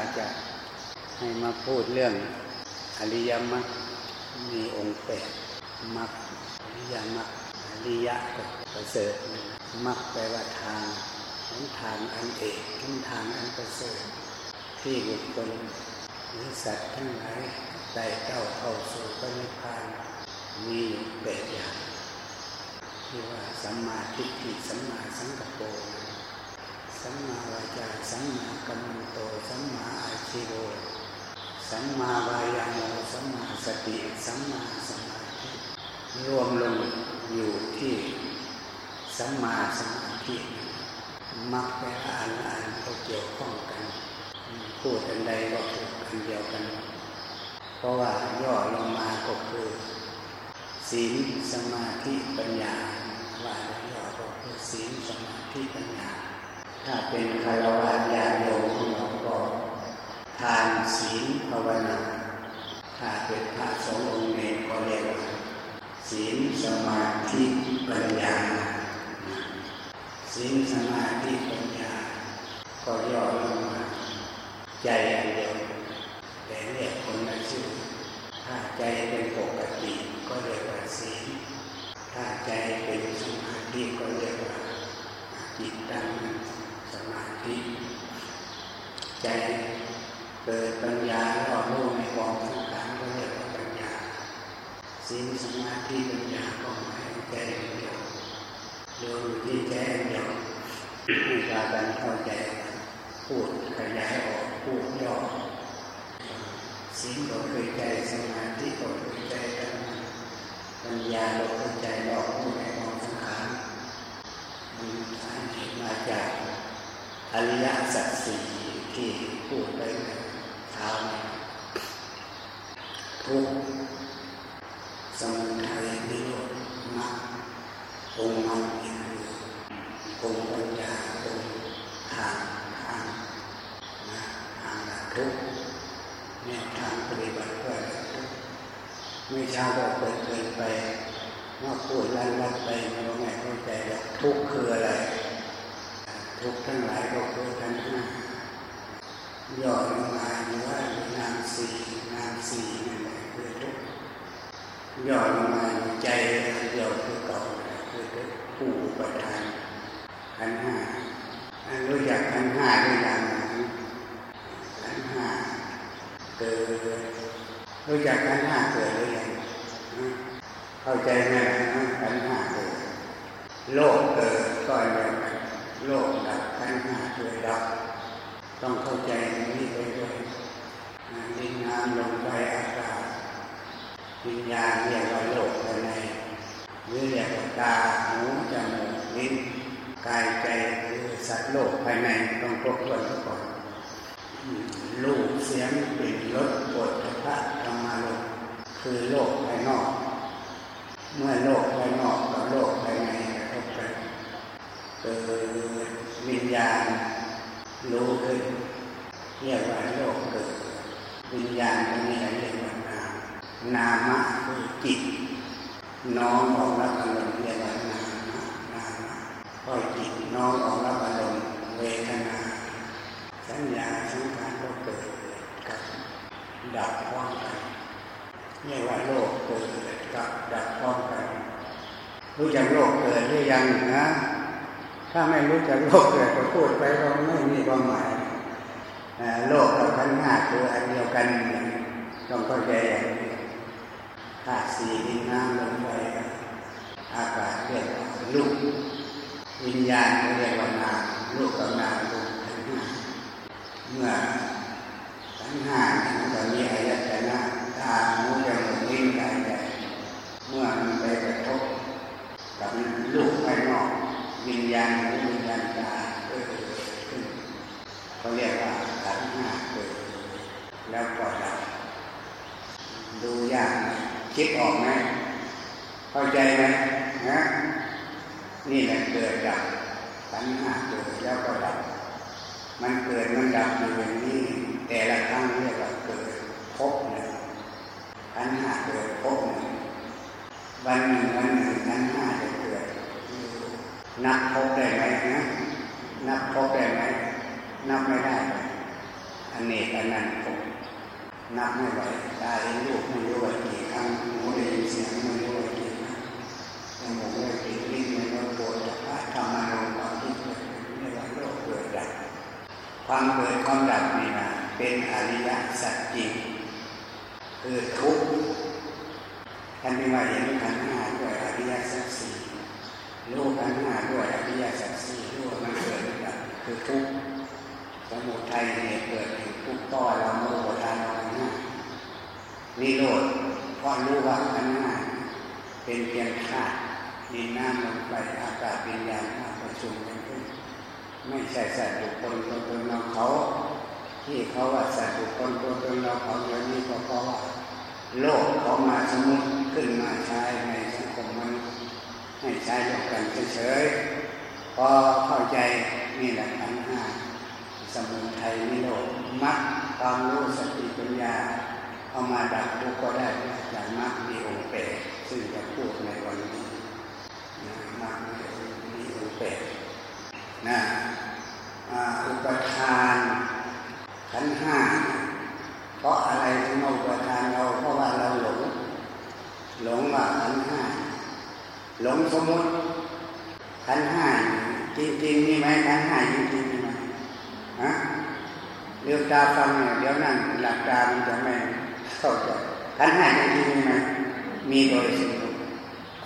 าจะให้มาพูดเรื่องอริยมรรคมีองค์แปดมรรคอริยมรรคอริยะก็ประเสริฐมรรคแปลว่าทางหนทางอันเอกหนทางอันประเสริฐที่บุคคลหรือสัตว์ทั้งหลายได้เจ้าเข้าสู่พระนิพพานมีแปดอย่างที่ว่าสัมมาทิฏฐิสัมมาสังกัปโป สัมมาวาจา สัมมากัมมันโต สัมมาอาชิโวสัมมาวายาโมสัมมาสติ สัมมาสมาธิรวมลงอยู่ที่สัมมาสมาธิมักไปอ่านอ่านก็เกี่ยวข้องกัน พูดอันใดก็พูดอันเดียวกัน เพราะว่าย่อลงมาก็คือศีลสมาธิปัญญาว่าย่อก็คือศีลสมาธิปัญญา ถ้าเป็นคารวะญาโยมของเราก็ทานศีลภาวนาถ้าเป็นพระสงฆ์องค์เอกก็เรียกว่าศีลสมาธิปัญญาศีลสมาธิปัญญา ก็ย่อลงมาใจอันเดียวแต่เรียกคนละชื่อถ้าใจเป็นปกติก็เรียกว่าศีลถ้าใจเป็นสมาธิก็เรียกว่าจิตตั้งส มาธิใจเกิดปัญญารอบรู้ในกองสังขารก็เรียกว่าปัญญาศีลสมาธิปัญญาก็หมายใจเดียวโดยที่ใจเดียวให้การกันเข้าใจพูดขยายออกพูดย่อศีลก็คือใจสมาธิก็คือใจกันปัญญาก็คือใจรอบรู้ในกองสังขารมันสาเหตุมาจ อริยสัจสี่ที่พูดไปเช้านี้ทุกสมุทัยนิโรธมรรคองค์มรรคนี่คือองค์ปัญญาองค์ทางทางนะทางละทุกแนวทางปฏิบัติเพื่อละทุกไม่เช้าก็เปิดเกินไปว่าพูดลั่นลัดไปม่รู้ไงเข้าใจแล้วทุกคืออะไร ทุกทั้งหลายก็คือทั้งห้าย่อลงมาหรือว่านามสี่นามสี่นั่นแหละคือทุกย่อลงมาใจเดียวคือเก่าคือทุกผู้ประทานขันห้ารู้จักขันห้าด้วยกันขันห้าเกิดรู้จักขันห้าเกิดหรือยังเข้าใจไหมขันห้าเกิดโลกเกิดก็เดียวกัน โลกดับขันห้าเกิดดับ ต้องเข้าใจนี้ไปด้วยดินน้ำลมไฟอากาศวิญญาณเรียกว่าโลกภายในหรือเรียกว่าตาหูจมูกลิ้นกายใจคือสัตว์โลกภายในต้องครบถ้วนก่อนรูปเสียงกลิ่นรสปวดพระธรรมารมคือโลกภายนอก เมื่อโลกภายนอกกับโลกภายใน วิญญาณรู้ขึ้นเรียกว่าโลกเกิดวิญญาณนี่เรียกว่านาม นามะคือจิต น้องออกรับอารมณ์เรียกว่านามะนามะพอจิตน้องออกรับอารมณ์เวทนา สัญญาสังขารก็เกิดกับดับพร้อมกันเรียกว่าโลกเกิดกับดับพร้อมกันรู้จักโลกเกิดหรือยังนะ ถ้าไม่รู้จักโลกเกิดก็พูดไปก็ไม่มีความหมายโลกกับขันห้าคืออันเดียวกันต้องเข้าใจอย่างนี้ธาตุสี่ดินน้ำลมไฟอากาศเรียกว่าลูกวิญญาณเรียกว่านามลูกกับนามลูกขันห้าเมื่อขันห้ามันจะมีอายตนะตาหูจมูกลิ้นกายใจเมื่อมันไปกระทบกับลูกภายนอก วิญญาณหรือวิญญาณตาเกิดขึ้นเขาเรียกว่าขันห้าเกิด แล้วก็ดับดูยากคิดออกไหมเข้าใจไหมนะนี่แหละเกิดดับขันห้าเกิดแล้วก็ดับ มันเกิดมันดับอยู่อย่างนี้แต่ละครั้งเรียกว่าเกิดพบหนึ่งขันห้าเกิดพบหนึ่งวันหนึ่งวันหนึ่งขันห้าจะเกิด นับพบได้ไหมนะนับพบได้ไหมนับไม่ได้อันเนกอันนั้นผมนับไม่ไหวตาเห็นลูกไม่รู้ว่ากี่ครั้งหูได้ยินเสียงไม่รู้ว่ากี่ครั้งจมูกได้กลิ่นลิ้นไม่รู้ปวดพระธรรมารมณ์ความที่เกิดไม่ว่าโลกเกิดดับความเกิดความดับนี่นะเป็นอริยสัจจริงคือทุกข์ท่านไม่ว่าเห็นขันธ์ห้าด้วยอริยสัจสี่ รู้ขันธ์ห้าด้วยอริยสัจสี่รู้ว่ามันเกิดดับคือทุกข์สมุทัยเนี่ยเกิดถึงทุกข์ต่อเราโมโหทานเราขันธ์ห้านิโรธก็รู้ว่าขันธ์ห้าเป็นเพียงธาตุดินน้ำลมไฟอากาศวิญญาณมาประชุมกันขึ้นไม่ใช่สัตว์บุคคลตัวตนเราเขา ที่เขาว่าสัตว์บุคคลตัวตนเราเขาเดี๋ยวนี้ก็เพราะว่าโลกเขามาสมมติขึ้นมาใช้ในสังคม ให้ใช้ร่วมกันเฉยๆพอเข้าใจนี่แหละขันห้าสมุทัยนิโรธมักความรู้สติปัญญาเอามาดับทุกข์ก็ได้จากมักมีองค์แปดซึ่งจะพูดในวันนี้นะมักมีองค์แปดนะอุปทานขันห้าเพราะอะไรถึงมาอุปทานเราเพราะว่าเราหลงหลงว่าขันห้า หลงสมมติขันห้าจริงๆนี่ไหมขันห้าจริงๆนี่ไหมฮะเรื่องตาฟังเนี่ยเดี๋ยวนั่งหลักตามันจะไม่เข้าใจขันห้าจริงๆนี่ไหมมีโดยสมมติ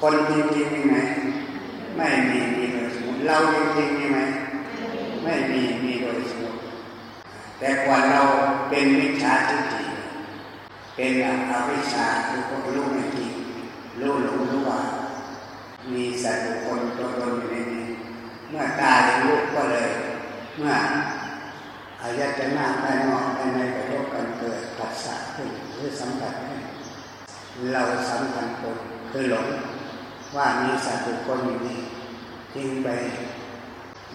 คนจริงๆนี่ไหมไม่มีมีโดยสมมติเราจริงๆนี่ไหมไม่มีมีโดยสมมติแต่กว่าเราเป็นมิจฉาทิฏฐิเป็นอวิชชาคือพวกรู้ไม่จริงรู้หลงรู้ว่า มีสัตว์บุคคลตัวตนอยู่ในนี้ เมื่อตาเห็นรูปก็เลย เมื่ออายตนะภายนอกภายในกระทบกันเกิดผัสสะขึ้นหรือสัมผัสขึ้นเราสัมพันธ์ตนคือหลงว่ามีสัตว์บุคคลอยู่นี่จึงไป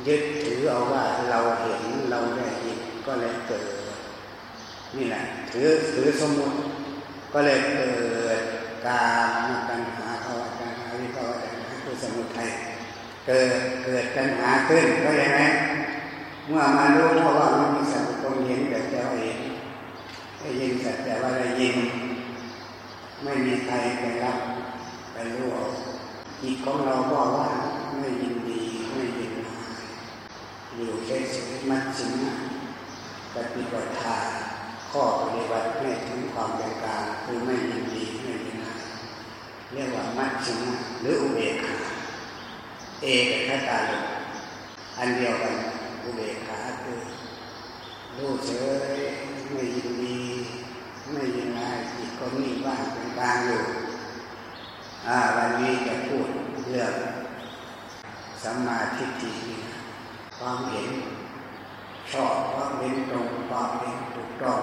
ยึดถือเอาว่าเราเห็นเราได้ยินก็เลยเกิด นี่แหละถือถือสมมติก็เลยเกิดการมาตัญหา สมุทัยเกิดเกิดตัญหาขึ้นก็ยังไงเมื่อมารู้เพราะว่ามันมีสัตว์ตรงเห็นแต่เราเองได้ยินสัตว์แต่ว่าได้ยินไม่มีใครไปรับไปรู้จิตของเราก็ว่าไม่ยินดีไม่ยินร้ายอยู่เฉยๆมัดชิมปฏิบัติธรรมข้อปฏิบัติให้ถึงความเป็นกลางคือไม่ยินดีไม่ยินร้ายเรียกว่ามัดชิมหรืออุเบก เอกคตาอันเดียวกันอุเบกขาคือรู้เฉยไม่ยินดีไม่ยินร้ายจิตก็นิ่งว่างเป็นกลางอยู่อ่าวันนี้จะพูดเรื่องสัมมาทิฏฐิความเห็นชอบความเห็นตรงความเห็นถูกต้อง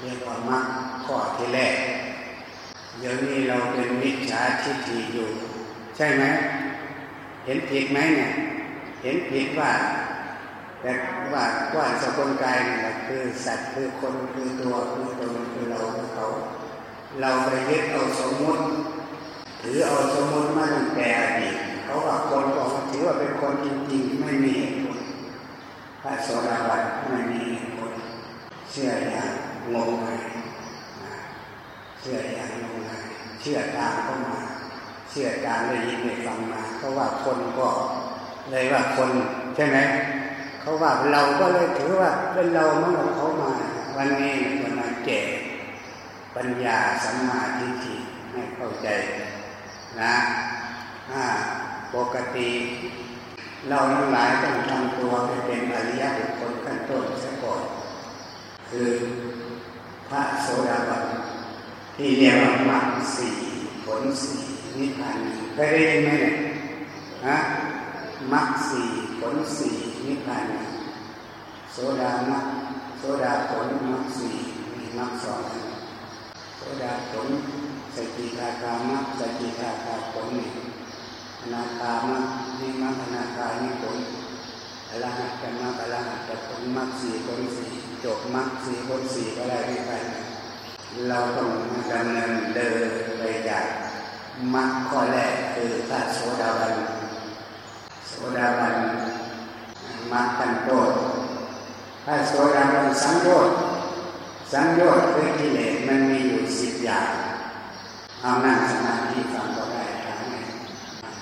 เรียกว่ามรรคข้อที่แรกเดี๋ยวนี้เราเป็นมิจฉาทิฏฐิอยู่ ใช่ไหม ห็นผิดไหมเนี่ย เห็นผิดว่าแต่ว่าก้อนสกุลกายนี่แหละคือสัตว์คือคนคือตัวคือตนคือเราคือเขา เราไปยึดเอาสมมุติถือเอาสมมุติมาตั้งแต่อดีตเขาว่าคนบอกถือว่าเป็นคนจริงๆ ไม่มีเหตุผลพระโสดาบันไม่มีเหตุผลเชื่ออย่างงมงายเชื่ออย่างงมงายเชื่อตามเข้ามา เชื่อตามได้ยินได้ฟังมาเพราว่าคนก็เลยว่าคนใช่ไหมเขาว่าเราก็เลยถือว่าเป็นเราเมื่อเขามา วันนี้จะมาแจกปัญญาสัมมาทิฏฐิให้เข้าใจนะปกติ เราทั้งหลายต้องทำตัวให้เป็นอริยบุคคลขั้นต้นซะก่อนคือพระโสดาบันที่เรียกว่ามรรคสี่ผลสี่ นิพพานเคยได้ยินไหมเนี่ยฮะมรรคสี่ผลสี่นิพพานโสดามรรคโสดาผลมรรคสี่มีมรรคสองโสดาผลสกิทาคามรรคสกิทาคาผลนี่อนาคามรรคนี่มรรคอนาคานี่ผลอรหัตกันมรรคอรหัตผลมรรคสี่ผลสี่จบมรรคสี่ผลสี่ก็ได้ไม่ไปเราต้องดำเนินเดินไปจาก มรรคข้อแรกคือพระโสดาบันโสดาบันมรรคกันโตดพระโสดาบันสังโยชน์สังโยชน์คือกิเลสมันมีอยู่สิบอย่างเอานั่งสมาธิฟังก็ได้ทางไหน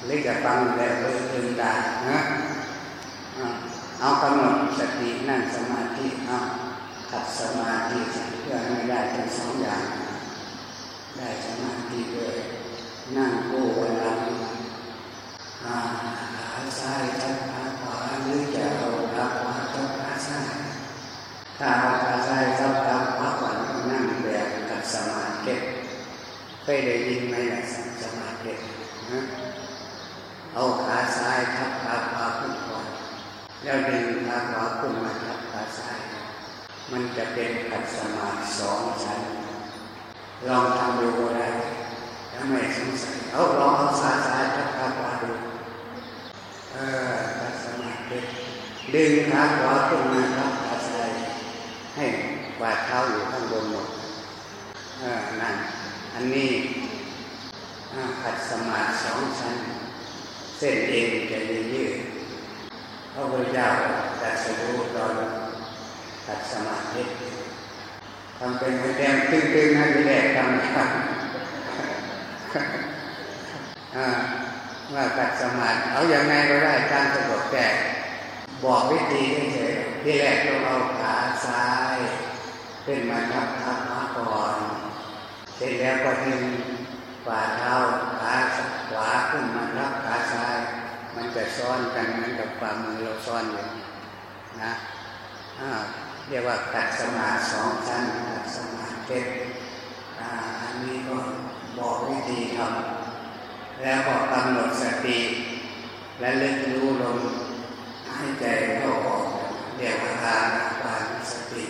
หรือจะฟังแบบเลื่นตานะเอากำหนดสตินั่งสมาธิเอาขัดสมาธิเพื่อให้ได้ทั้งสองอย่าง ได้สมาธิด้วย นั่งโกวันละขาซ้ายทับขาขวาหรือจะเอาขาขวาทับขาซ้ายถ้าเอาขาซ้ายทับขาขวาขวานั่งแบบขัดสมาธิเคยได้ยินไหมล่ะสมาธิเอาขาซ้ายทับขาขวาขึ้นก่อนแล้วดึงขาขวาขึ้นมาทับขาซ้าย มันจะเป็นขัดสมาธิสองชั้นลองทำดูก็ได้ ถ้าไมสงสัยเอาลองเอาขาซ้ายทับขาขวาดูเออขัดสมาธิดึงขาขวาขึ้นมาทับขาซ้ายให้วาดเท้าอยู่ข้างบนหมดเออนั่นอันนี้ขัดสมาธิสองชั้น เส้นเองจะยืดพระพุทธเจ้าตัดสรู้ตอนตัดสมาธิทำเป็นหัวแดงตึงๆนะที่แรกทำครับ ว่าตัดสมาธิเอาอย่างไงก็ได้การสะดวกแต่บอกวิธีเฉยๆที่แรกเราเอาขาซ้ายขึ้นมาทับทับมาก่อน เสร็จแล้วก็ดึงฝ่าเท้าขาขวาขึ้นมาทับขาซ้าย มันจะซ้อนกันเหมือนกับฝ่ามือเราซ้อนอยู่นะเรียกว่าตัดสมาสองชั้นตัดสมาเจ็ดอันนี้ก็ บอกวิธีทำแล้วก็กำหนดสติ และเลึกรู้ลมให้ใจเข้าออกเรียกว่าอาปานสติ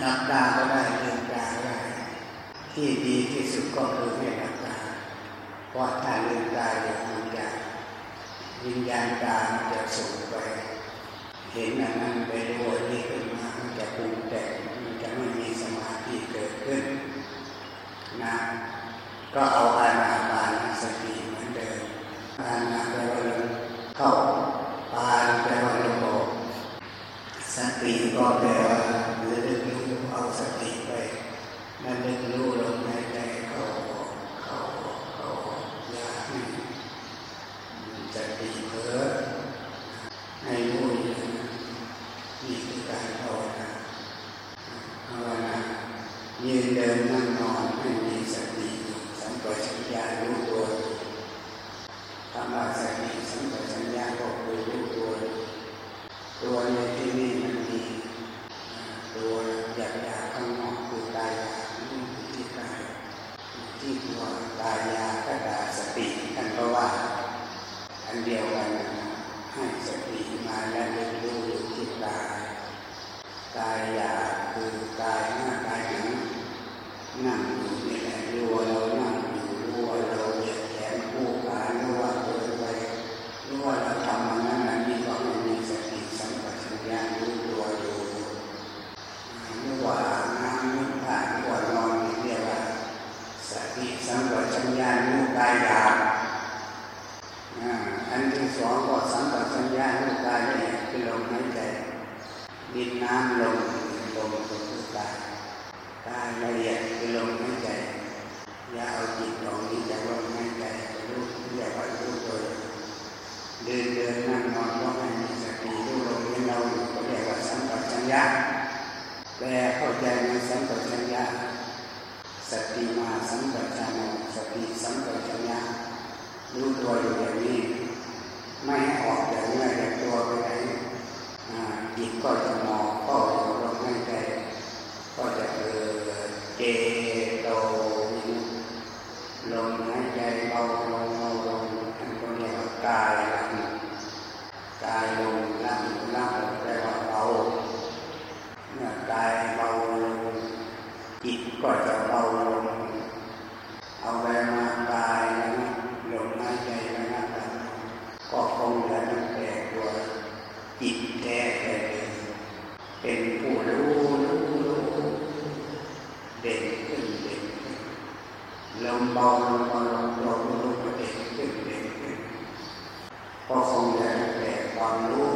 หลับตาก็ได้ลืมตาได้ที่ดีที่สุดก็คือไม่หลับตาเพราะถ้าลืมตาเดี๋ยวมันจะวิญญาณตาจะสูงไป เห็นอันนั้นไปดูนี่ขึ้นมามันจะปรุงแต่งมันจะไม่มีสมาธิเกิดขึ้น นะ ก็เอาอานาปานสติเหมือนเดิมอานาแปลว่าเข้าปานแปลว่าลมออกสติก็แปลว่าเรือลึกรู้เอาสติไปนั่นลึกรู้ลมหายใจเข้าออกเข้าออกเข้าออกย่าให้สติเผลอให้รู้นี่คือการภาวนาภาวนา ยืนเดินนั่งนอนให้มีสติสัมปชัญญะรู้ตัวคำว่าสติสัมปชัญญะก็คือรู้ตัว ตัวในที่นี้มันมีตัวหยาบหยาข้างนอกคือกายที่กายที่ตัวกายาก็ดาสติกันเพราะว่าอันเดียวกันให้สติมาและเรียนรู้อยู่ที่กายกายหยาคือกายหน้ากายหนัง นั่งอยู่นี่แหละรู้ว่าเรานั่งอยู่รู้ว่าเราเหยียดแขนคู่ขารู้ว่าเดินไปรู้ว่าเราทำมันนั้นอันนี้ก็ไม่มีสติสัมปชัญญะรู้ตัวอยู่เมื่อว่านั่งนึกผ่านเมื่อว่านอนเรียกว่าสติสัมปชัญญะรู้กายหยาบอันที่สองก็สัมปชัญญะรู้กายละเอียดคือลมหายใจดินน้ำลมลมก็คือกาย กายละเอียดคือลมหายใจอย่าเอาจิตหลงนี้จากลมหายใจรู้อย่าไปรู้ตัวเดินเดินนั่งนอนก็ให้มีสติรู้ลมที่เราอยู่ก็เรียกว่าสัมปชัญญะแต่เข้าใจในสัมปชัญญะสติมาสัมปชัญญะสติสัมปชัญญะรู้ตัวอยู่อย่างนี้ ไม่ออกจากเนื้อจากตัวไปไหนจิตก็จะมองก็จะลมหายใจ ก็จะเกิดเจโตวิลมหายใจเบาลงเบาลงอันก็เรียกว่ากายลงกายลงล่างล่างแปลว่าเบาเมื่อกายเบาลงจิตก็จะเบาลงเอาไปมากายแล้วลมหายใจแล้วนะก็คงจะนั่งแต่ตัวจิตแท้เป็นผู้รู้รู้รู้เด่นขึ้นเด่นขึ้นลม เบาลมเบาลมลมลมเด็นขึ้นเด่นขึ้นก็คงจะนั่งแต่ความรู้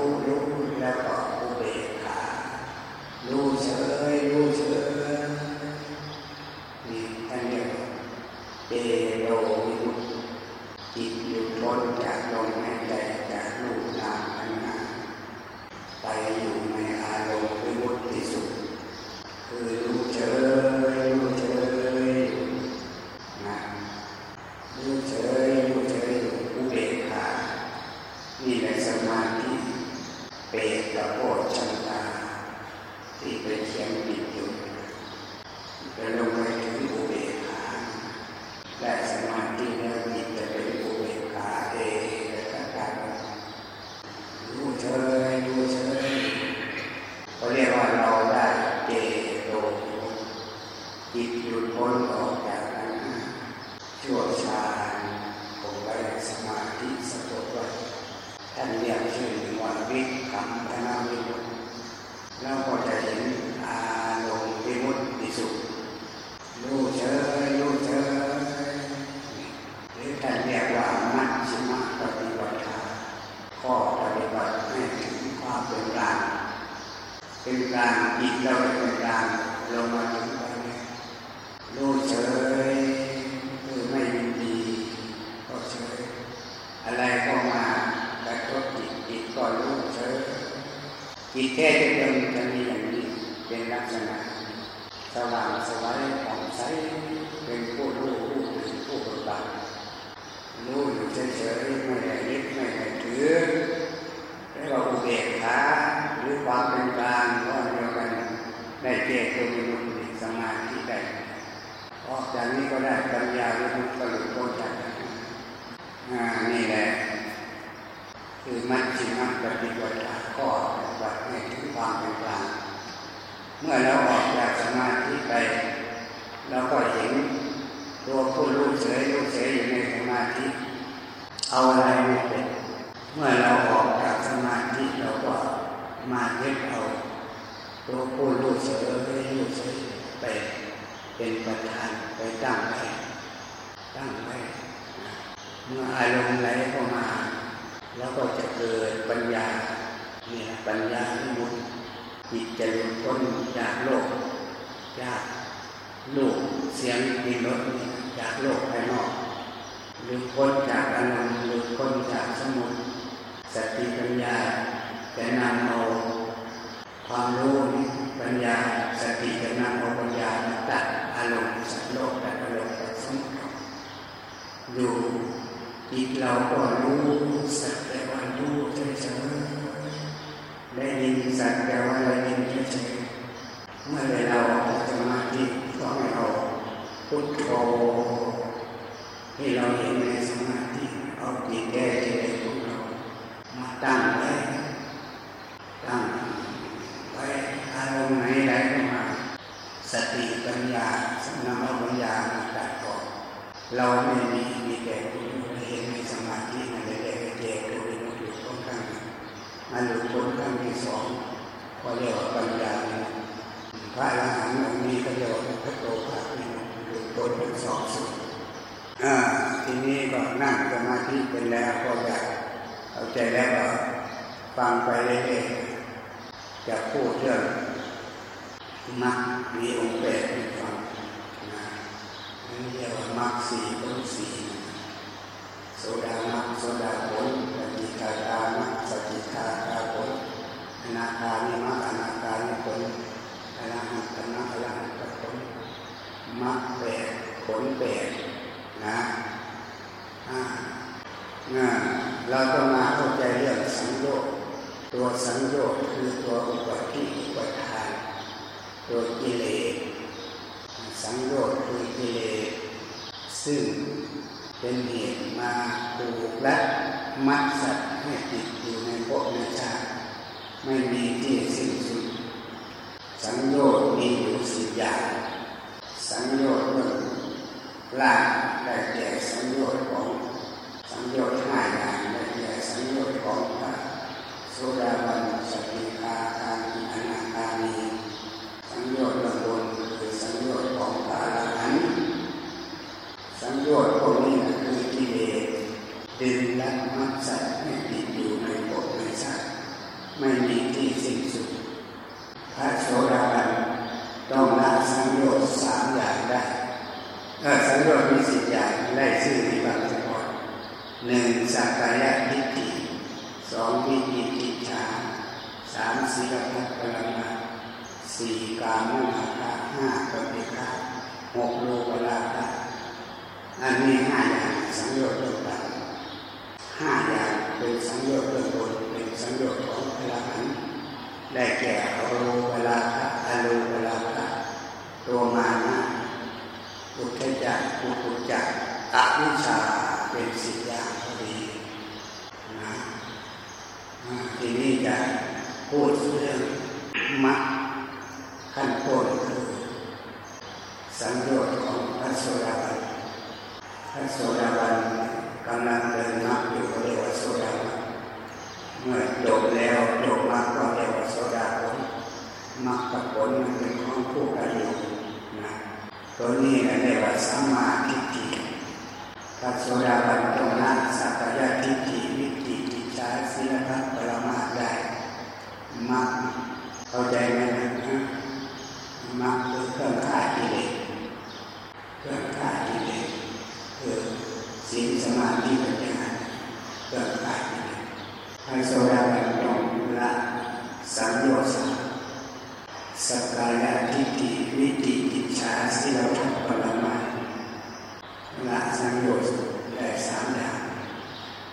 ละสังโยชน์ได้สามอย่าง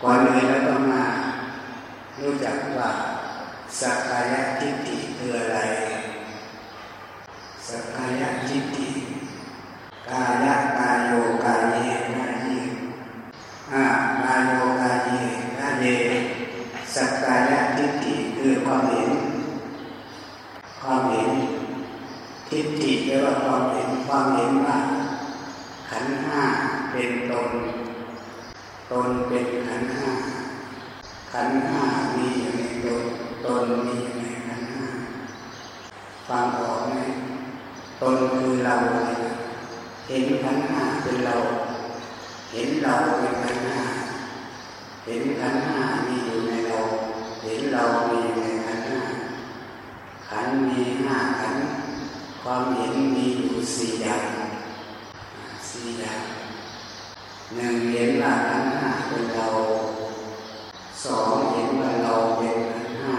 ก่อนเลยเราต้องมารู้จักว่าสักกายทิฏฐิคืออะไรสักกายทิฏฐิกายายโยกายเยกายเยอ่ากายโยกายเยกายเยสักกายทิฏฐิคือความเห็นความเห็นทิฏฐิแปลว่าความเห็นความเห็นว่าขันธ์ห้าเป็นตน ตนเป็นขันธ์ห้า ขันห้ามีอยู่ในตนตนมีอยู่ในขันห้าฟังออกไหมตนคือเราเห็นขันห้าเป็นเรา เห็นเราเป็นขันห้าเห็นขันห้ามีอยู่ในเรา เห็นเรามีอยู่ในขันห้าขันมีห้าขัน ความเห็นมีอยู่สี่อย่างสี่อย่างหนึ่งเห็นว่าขันห้าเป็นเรา สองเห็นว่าเราเป็นขันห้า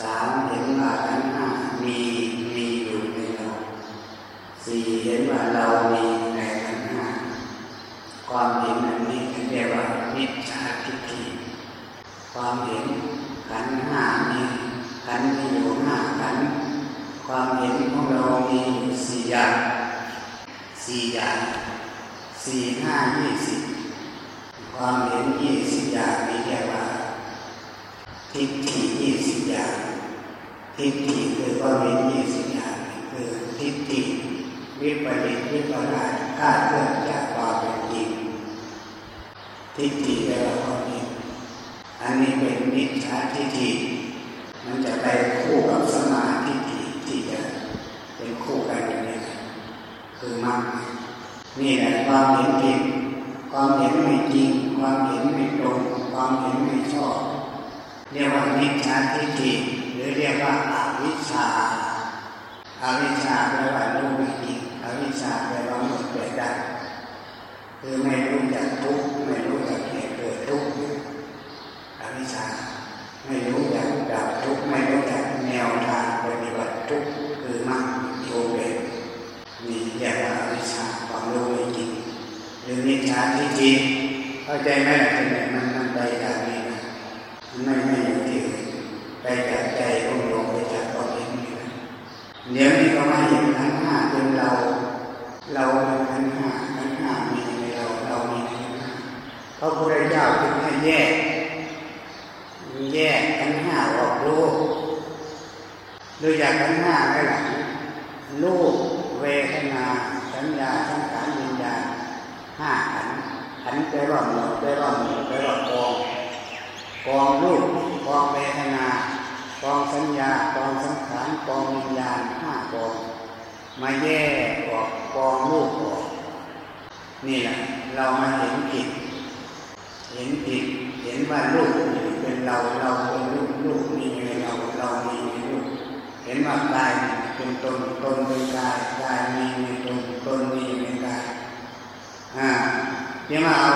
สามเห็นว่าขันห้ามีมีอยู่ในเราสี่เห็นว่าเรามีในขันห้าความเห็นอันนี้เรียกว่ามิจฉาทิฏฐิความเห็นขันห้ามีขันมีอยู่ห้าขันความเห็นของเรามีอยู่สี่อย่างสี่อย่างสี่ห้ายี่สิบ ความเห็นยี่สิบอย่างนี้เรียกว่าทิฏฐิยี่สิบอย่างทิฏฐิคือความเห็นยี่สิบอย่างคือทิฏฐิวิปริตวิปลาสคาดเคลื่อนจากความเป็นจริงทิฏฐิแปลว่าความเห็นอันนี้เป็นมิจฉาทิฏฐิมันจะไปคู่กับสมาธิฏฐิที่จะเป็นคู่กันอย่างนี้คือมรรคนี่แหละความเห็นผิดความเห็นไม่จริง ความเห็นไม่ตรงความเห็นไม่ชอบ เรียกว่ามิจฉาทิฏฐิหรือเรียกว่าอาวิชชาอาวิชชาแปลว่ารู้ไม่จริงอวิชชาแปลว่าหมดเกิดได้คือไม่รู้จักทุกข์ไม่รู้จักเหตุเกิดทุกข์อวิชชาไม่รู้จักดับทุกข์ไม่รู้จักแนวทางปฏิบัติทุกข์คือมรรคโยเบนี่เรียกว่าวิชาความรู้ไม่จริงหรือวิชาที่จริง เข้าใจไหมล่ะที่ไหนมันมันไปจากนี้นะมันไม่ไม่อยู่ที่ไปจากใจของเราไปจากความเห็นนี่นะเดี๋ยวนี้ก็มาเห็นขันห้าเป็นเรา เราเป็นขันห้าขันห้ามีในเราเรามีในขันห้าพระพุทธเจ้าจึงให้แยกแยกขันห้าออกรูปดูจากขันห้าไปหล่ะรูปเวทนาสัญญาสังขารวิญญาณห้าขัน ธ์ขันธ์แปลว่าหมดแปลว่าหมู่แปลว่ากอง กองรูปกองเวทนากองสัญญากองสังขารกองวิญญาณห้ากอง มาแยกออกกองรูปออกนี่แหละเรามาเห็นผิดเห็นผิดเห็นว่าลูกเป็นเราเราเป็นลูกลูกมีในเราเรามีในลูกเห็นว่ากายเป็นตนตนเป็นกายกายมีในตนตนมีในกายอ่า เดี๋ยวมาเอา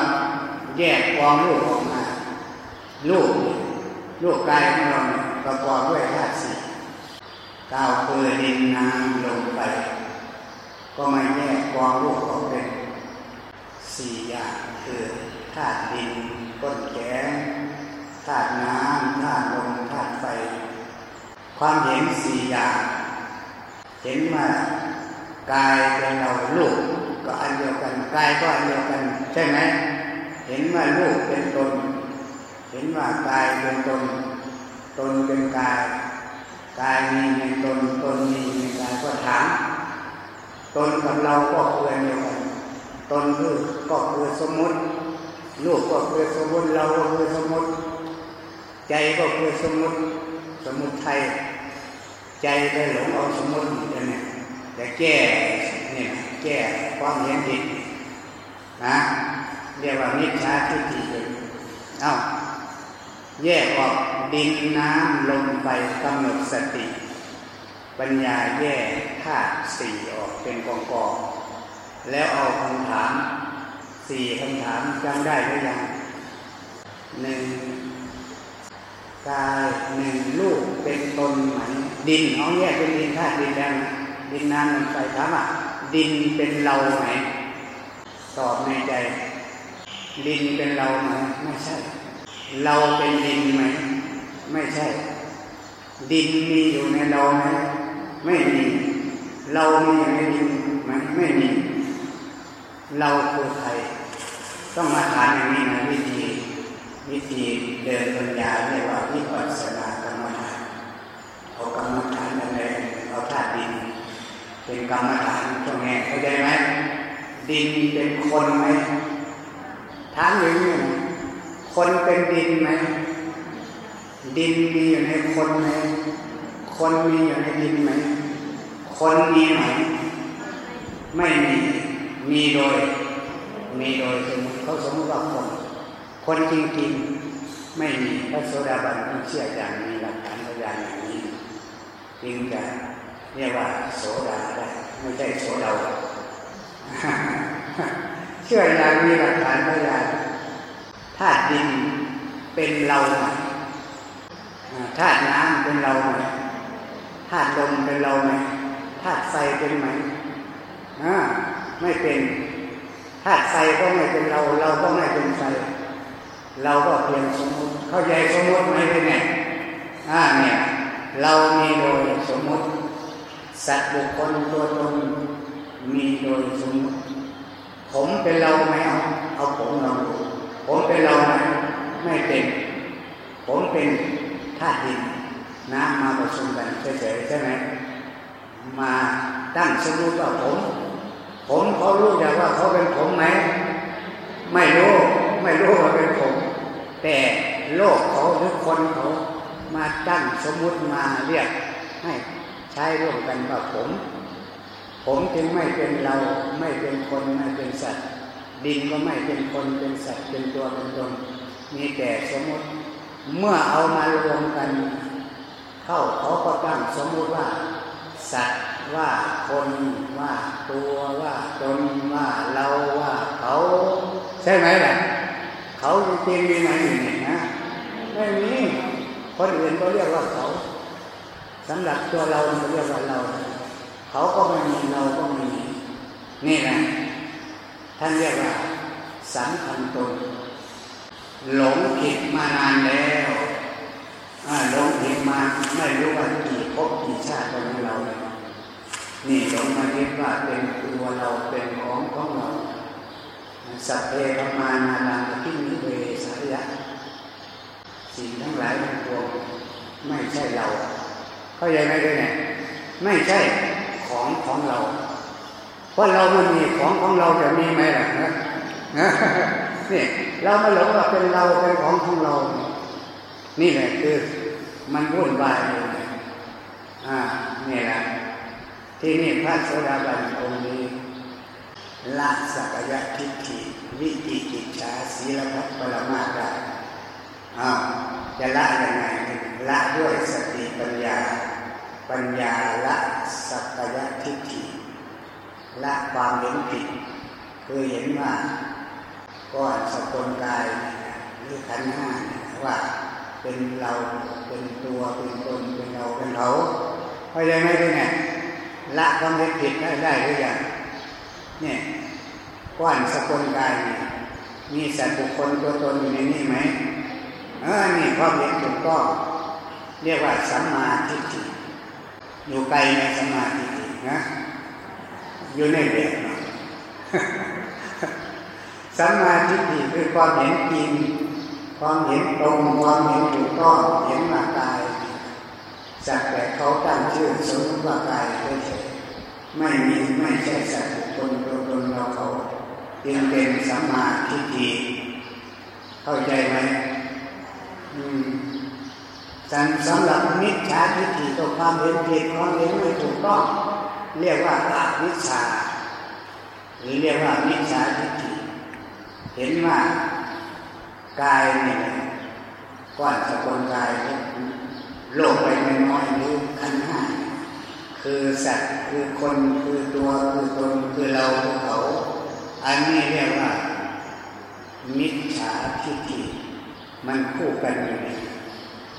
แยกกองรูปออกมารูปรูปกายของเราประกอบด้วยธาตุสี่ก้าวเปือดินน้ำลงไป ก็มาแยกกองรูปออกเป็นสี่อย่างคือธาตุดินก้นแขนธาตุน้ำธาตุลมธาตุไฟ ความเห็นสี่อย่าง เห็นว่ากายเป็นเราลูกก็อันเดียวกันกายก็อันเดียวกัน ช่ไหมเห็นว่าลูกเป็นตน เห็นว่ากายเป็นตน ตนเป็นกาย กายมีในตน ตนมีในกายก็ถาม ตนกับเราก็คือเดียวกันตนคือก็คือสมมติลูกก็คือสมมติเราก็คือสมมติ ใจก็คือสมมติ สมมติไทย ใจไปหลงเอาสมมติเนี่ยแต่แก้เนี่ยแก้ความเห็นผิด นะเรียกว่ามิจฉาทิฏฐิเลยเอ้าแยกออกดินน้ำลมไปกำหนดสติ ปัญญาแยกธาตุสี่ออกเป็นกองกองแล้วเอาคำถามสี่คำถามจำได้หรือยังหนึ่งกายหนึ่งลูกเป็นตนไหมดินเอาแยกเป็นดินธาตุดินแดงดินน้ำลมไฟถามอะดินเป็นเราไหม ตอบในใจ ดินเป็นเราไหมไม่ใช่ เราเป็นดินไหม ไม่ใช่ ดินมีอยู่ในเราไหมไม่มีเรามีอยู่ในดินไหมไม่มีเราคือใครต้องมาถามอย่างนี้นะวิธีวิธีเดินปัญญาเรียกว่าวิปัสสนากรรมฐานเอากรรมฐานอะไรเอาธาตุดินเป็นกรรมฐานตรงนี้เข้าใจไหม ดินเป็นคนไหมถามอย่างนี้คนเป็นดินไหมดินมีอยู่ในคนไหมคนมีอยู่ในดินไหมคนมีไหมไม่มีมีโดย มีโดยสมมติเขาสมมติว่าคนคนจริงๆไม่มีพระโสดาบันต้องเชื่ออย่างมีหลักฐานพยานอย่างนี้จึงจะเรียกว่าโสดาได้ไม่ใช่โสดา เชื่ออย่างมีหลักฐานพยานธาตุดินเป็นเราไหมธาตุน้ำเป็นเราไหมธาตุลมเป็นเราไหมธาตุไฟเป็นไหมอ่าไม่เป็นธาตุไฟก็ไม่เป็นเรา เราก็ไม่เป็นไฟเราก็เพียงสมมติ เข้าใจสมมติไหมเป็นไงอ่าเนี่ยเรามีโดยสมมติ สัตว์บุคคลตัวตนมีโดยสมมติ ผมเป็นเราไหมเอาเอาผมเราผมเป็นเราไหมไม่เป็น ผมเป็นธาตุดินน้ำมาผสมกันเฉยๆใช่ไหมมาตั้งสมมติว่าผม ผมเขารู้อย่างว่าเขาเป็นผมไหมไม่รู้ไม่รู้ว่าเป็นผม แต่โลกเขาหรือคนเขามาตั้งสมมุติมาเรียกให้ใช้ร่วมกันว่าผม ผมจึงไม่เป็นเราไม่เป็นคนไม่เป็นสัตว์ ดินก็ไม่เป็นคนเป็นสัตว์เป็นตัวเป็นตนมีแต่สมมติ เมื่อเอามารวมกัน เข้าเขาก็ตั้งสมมติว่า สัตว์ว่าคนว่าตัวว่าตนว่าเราว่าเขาใช่ไหมล่ะเขาจริงๆมีไหมนี่นะไม่มีคนอื่นก็เรียกว่าเขาสำหรับตัวเราเขาเรียกว่าเรา เขาก็ไม่มีเราก็มีนี่นะท่านเรียกว่าสำคัญตนหลงผิดมานานแล้วหลงผิดมาไม่รู้ว่ากี่ภพกี่ชาติของเราเลยนี่หลงมาคิดว่าเป็นตัวเราเป็นของของเราสัพเพธมานานาทินิเวสายะสิ่งทั้งหลายทั้งปวงไม่ใช่เรา เข้าใจไหมด้วยเนี่ยไม่ใช่ ของของเรา เพราะเรามันมีของของเราจะมีไหมล่ะนะนี่เราไม่หลงว่าเป็นเราเป็นของของเรา นี่แหละคือ มันวุ่นวายอยู่อ่านี่แหละที่นี่พระโสดาบันองค์นี้ละสักยะทิฏฐิวิจิกิจฉาศีลพัฒปรมาได้อ้าวจะละยังไงละด้วยสติปัญญา ปัญญาละสักยะทิฏฐิละความเห็นผิดคือเห็นว่าก้อนสกุลกายหรือขันห้าว่าเป็นเราเป็นตัวเป็นตนเป็นเราเป็นเขาเข้าใจไหมด้วยไงละความเห็นผิดได้ได้หรือยังเนี่ยก้อนสกุลกายเนี่ยมีสัตว์บุคคลตัวตนอยู่ในนี้ไหมเออนี่ความเห็นถูกต้องเรียกว่าสัมมาทิฏฐิ อยู่ไกลในสมาทินะ อยู่ในแบบสัมมาทิฏฐิคือความเห็นจริงความเห็นตรงความเห็นถูกต้องเห็นมากายสักแต่เขาตั้งชื่อสมมติว่ากายเฉยไม่มีไม่ใช่สัตว์คคลตัวตนเราเขาจึงเป็นสัมมาทิฏฐิเข้าใจไหมอืม สำหรับมิจฉาทิฏฐิตัวความเห็นผิดความเห็นไม่ถูกต้องเรียกว่าอวิชชา หรือเรียกว่ามิจฉาทิฏฐิเห็นว่ากายเนี่ยก้อนสกุลกายโลกไปไม่น้อยหรือขันห้าคือสัตว์คือคนคือตัวคือตนคือเราคือเขา อันนี้เรียกว่า มิจฉาทิฏฐิมันคู่กันอยู่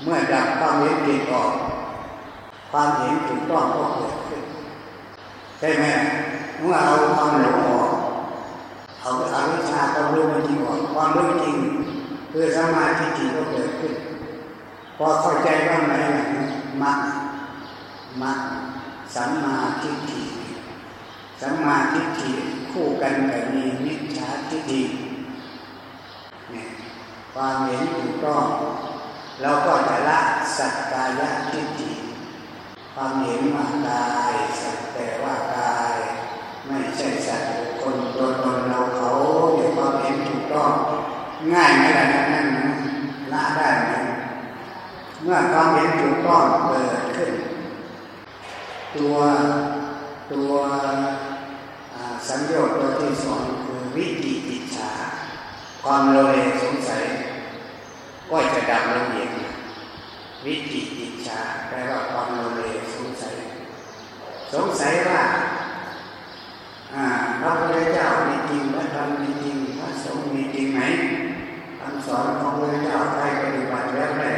เมื่อดับความเห็นผิดออก ความเห็นถูกต้องก็เกิดขึ้นใช่ไหมเมื่อเอาความหลงออกเอาอาวิชชาความรู้มันจริงออกความรู้จริงคือสมาธิจริงก็เกิดขึ้นพอเข้าใจว่าไหมมักมักสัมมาทิฏฐิสัมมาทิฏฐิคู่กันกับมีมิจฉาทิฏฐิเนี่ยความเห็นถูกต้อง เราก็จะละสักกายทิฏฐิความเห็นว่ากายสักแต่ว่ากาย ไม่ใช่สัตว์คนตัวตนเราเขาอยู่ความเห็นถูกต้องง่ายไหมล่ะนั่นนะละได้ไหมเมื่อความเห็นถูกต้องเกิดขึ้น ตัวตัวสัญญาตัวที่สองคือวิจิกิจฉาความโลเลสงสัย ก็จะดับลงเองวิจิกิจฉาแปลว่าความโลเลสงสัย สงสัยว่าพระพุทธเจ้ามีจริงพระธรรมมีจริงพระสงฆ์มีจริงไหมคำสอนของพระพุทธเจ้าใครปฏิบัติแล้วได้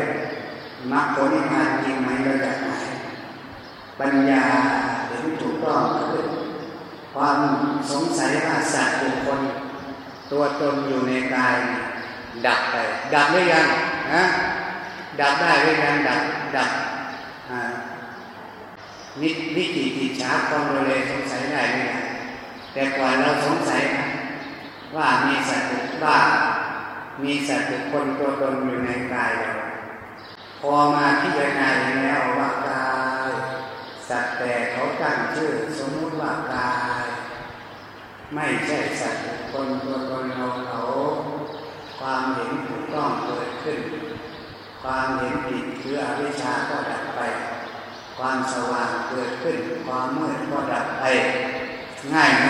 มรรคผลนิพพานจริงไหมเราจะไหนปัญญาเห็นถูกต้องขึ้นความสงสัยว่าสัตว์บุคคลตัวตนอยู่ในกาย ดับไป ดับหรือยังนะดับได้หรือยังดับดับนิวิจิติฉาความโลเลสงสัยได้ไหรือยังแต่ก่อนเราสงสัยว่ามีสัตว์ว่ามีสัตว์คคลตัวตนอยู่ในกายเราพอมาพิจารณาแล้วว่ากายสัตว์แต่เขาตั้งชื่อสมมุติว่ากาย ไม่ใช่สัตว์คคลตัวตนเราเขา ความเห็นถูกต้องเกิดขึ้น ความเห็นผิดคืออวิชชาก็ดับไป ความสว่างเกิดขึ้น ความมืดก็ดับไป ง่ายไหม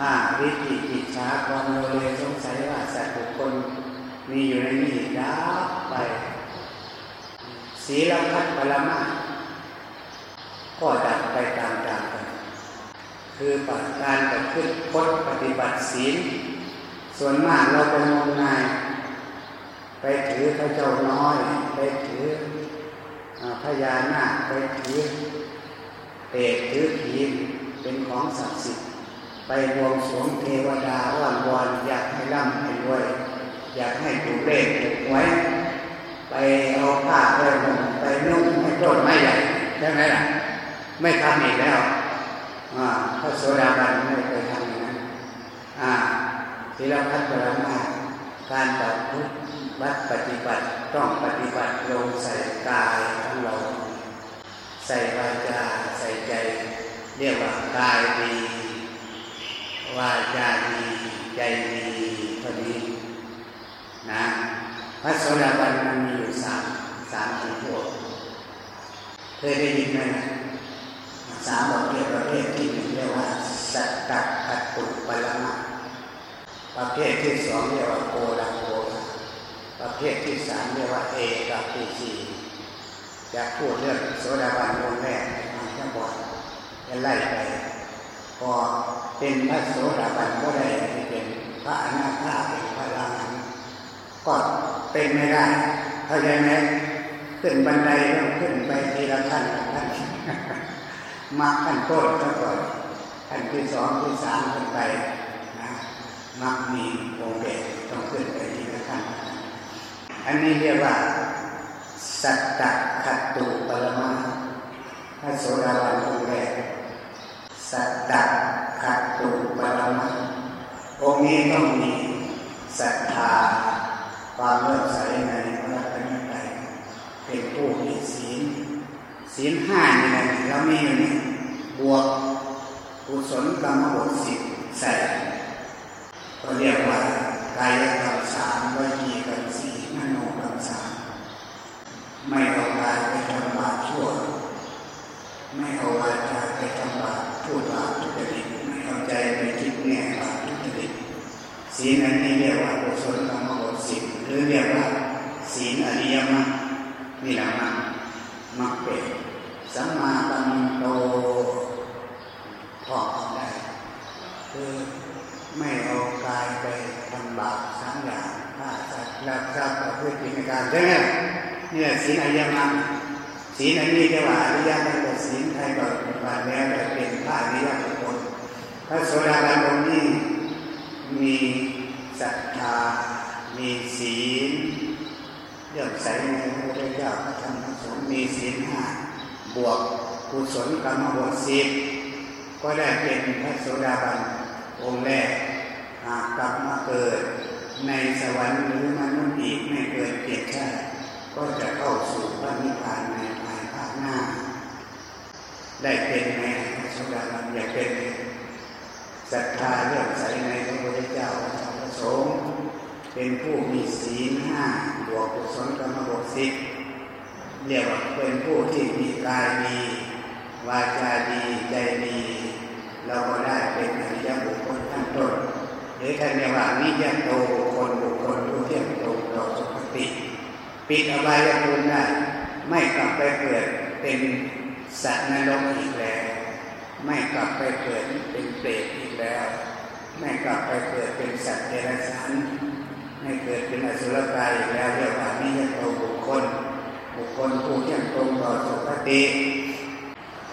อ่าวิจิกิจฉาความโลเลสงสัยว่าสัตว์บุคคลมีอยู่ในนี้ดับไป ศีลพัฒปรมาก็ดับไปตามๆกัน คือปการกับขึ้นพจปฏิบัติศีล ส่วนมากเราไปงมงาย ไปถือพระเจ้าน้อย ไปถือพญานาคไปถือเปรตถือผีเป็นของศักดิ์สิทธิ์ไปวงสวงเทวดาว่านวอนอยากให้ร่ำให้รวย อยากให้ถูกเลขถูกไว้ ไปเอาผ้าไปห่มไปนุ่งให้ต้นไม้ใหญ่ใช่ไหมล่ะไม่ทำอีกแล้วพระโสดาบันไม่เคยทำอย่างนั้นที่เราพัฒนามาการปฏิ บัติปฏิบัติต้องปฏิบัติลงใส่กายของเรา ใส่วาจาใส่ใจ เรียกว่ากายดีวาจาดีใจดีเท่านี้นะพระโสดาบันมันมีอยู่สามสามประเภทเคยได้ยินไหมสามประเภทประเภทที่หนึ่งเรียกว่าสัตตะขัดตุปรมะประเภทที่สองเรียกว่าโกดัง ประเภทที่สามเรียกว่าเอกปิสีจะพูดเรื่องโสดาบันองค์แรกมาแค่บอจะไล่ไปพอเป็นพระโสดาบันก็ได้เป็นพระอนาคาเป็นพระลาหันก็เป็นไม่ได้เข้าใจไหมขึ้นบันไดต้องขึ้นไปทีละขั้นขั้นมาขั้นต้นซะก่อนขั้นที่สองที่สามขึ้นไปนะมักมีองค์เด็กต้องขึ้นไปทีละขั้น อันนี้เรียกว่า สัตตะขัตตุปรมาพระโสดาบันองค์แรกสัตตะขัตตุปรมาองค์นี้ต้องมีศรัทธาความเลื่อมใสในพระรัตนตรัยเป็นผู้มีศีลศีลห้านี่แหละเรามีอยู่นี่บวกกุศลกรรมบทสิบใส่ก็เรียกว่ากายกรรมสามวิจีกรรมสี่ มโนกรรมสาไม่เอากายไปทำบาปชั่ว ไม่เอาวาจาไปทำบาปพูดบาปทุจริตไม่เอาใจไปคิดแง่บาปทุจริตศีลอันนี้เรียกว่ากุศลกรรมบทสิบหรือเรียกว่าศีลอริยมรรคนี่แหละมรรคมรรคเป็นสัมมาปัญโตพอได้คือไม่เอากายไปทำบาปสามอย่าง ฆ่าสัตว์ลักทรัพย์ประพฤติผิดในการใช่ไหมนี่แหละศีลอริยมรรคศีลอันนี้จะว่าอริยมรรคกับศีลไทยก็บาแล้วแต่เป็นพระอริยบุคคลพระโสดาบันองค์นี้มีศรัทธา มีศีลเรื่องใสในพระพุทธเจ้าพระธรรมพระสงฆ์มีศีลห้าบวกกุศลกรรมบวกสิบก็ได้เป็นพระโสดาบันองค์แรกหากกลับมาเกิด ในสวรรค์หรือมนุษย์อีกไม่เกิดเกียรติชาติก็จะเข้าสู่พระนิพพานในภายภาคหน้า ได้เป็นไหมพระโสดาบันอยากเป็นศรัทธาเรื่องใสในพระพุทธเจ้าพระธระสงฆ์เป็นผู้มีศีลห้าบวกกุศลกรรมบวกสิบเรียกว่าเป็นผู้ที่มีกายดีวาจาดีใจดีเราก็ได้เป็นอริยบุคคลขั้นต้นหรือท่านเรียกว่านิยโตบุคคลบุคคลผู้เที่ยงตรง ต่อสุขติปิดอบายภูมิได้ไม่กลับไปเกิดเป็นสัตว์นรกอีกแล้ว ไม่กลับไปเกิดเป็นเปรตอีกแล้ว ไม่กลับไปเกิดเป็นสัตว์เดรัจฉานไม่เกิดเป็นอสุรกายอีกแล้วเรียกว่านิยโตบุคคล บุคคลผู้เที่ยงตรงต่อสุขติ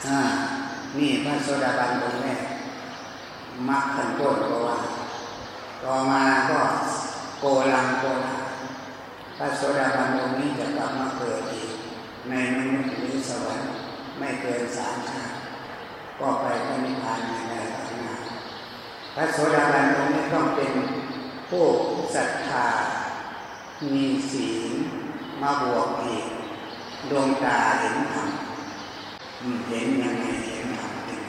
อ่านี่พระโสดาบันตรงนี้มักขันต้นก็ว่า ต่อมาก็โกลังโกลัง พระโสดาบันองค์นี้จะกลับมาเกิดอีกในมนุษย์หรือสวรรค์ไม่เกินสามชาติก็ไปพระนิพพานในในภายหน้าพระโสดาบันองค์นี้ต้องเป็นผู้ศรัทธา มีศีลมาบวกอีกดวงตาเห็นธรรมเห็นยังไงเห็นธรรมเป็น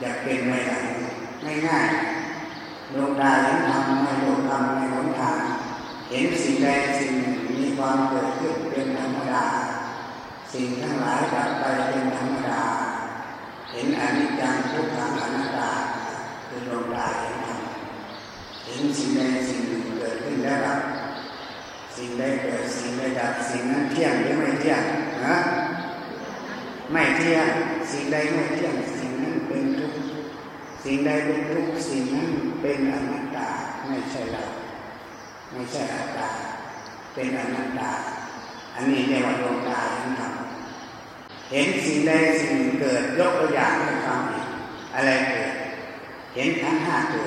อยากเป็นไม่ได้ง่ายๆดวงตาเห็นธรรมในดวงธรรมในหนทาง เห็นสิ่งใดสิ่งหนึ่งมีความเกิดขึ้นเป็นธรรมดา สิ่งทั้งหลายดับไปเป็นธรรมดา เห็นอนิจจังทุกขังอนัตตาคือดวงตาเห็นธรรมเห็นสิ่งใดสิ่งหนึ่งเกิดขึ้นแล้วดับสิ่งใดเกิดสิ่งใดดับสิ่งนั้นเที่ยงหรือไม่เที่ยงนะไม่เที่ยงสิ่งใดไม่เที่ยงสิ่งนั้นเป็นทุกข์สิ่งใดเป็นทุกข์สิ่งนั้นเป็นอนัตตาไม่ใช่เรา ไม่ใช่อัตตา เป็นอนัตตา อันนี้เรียกว่าดวงตาเห็นธรรมเห็นสิ่งใดสิ่งหนึ่งเกิดยกตัวอย่างให้ฟังอีกอะไรเกิด เห็นทั้งห้าตัว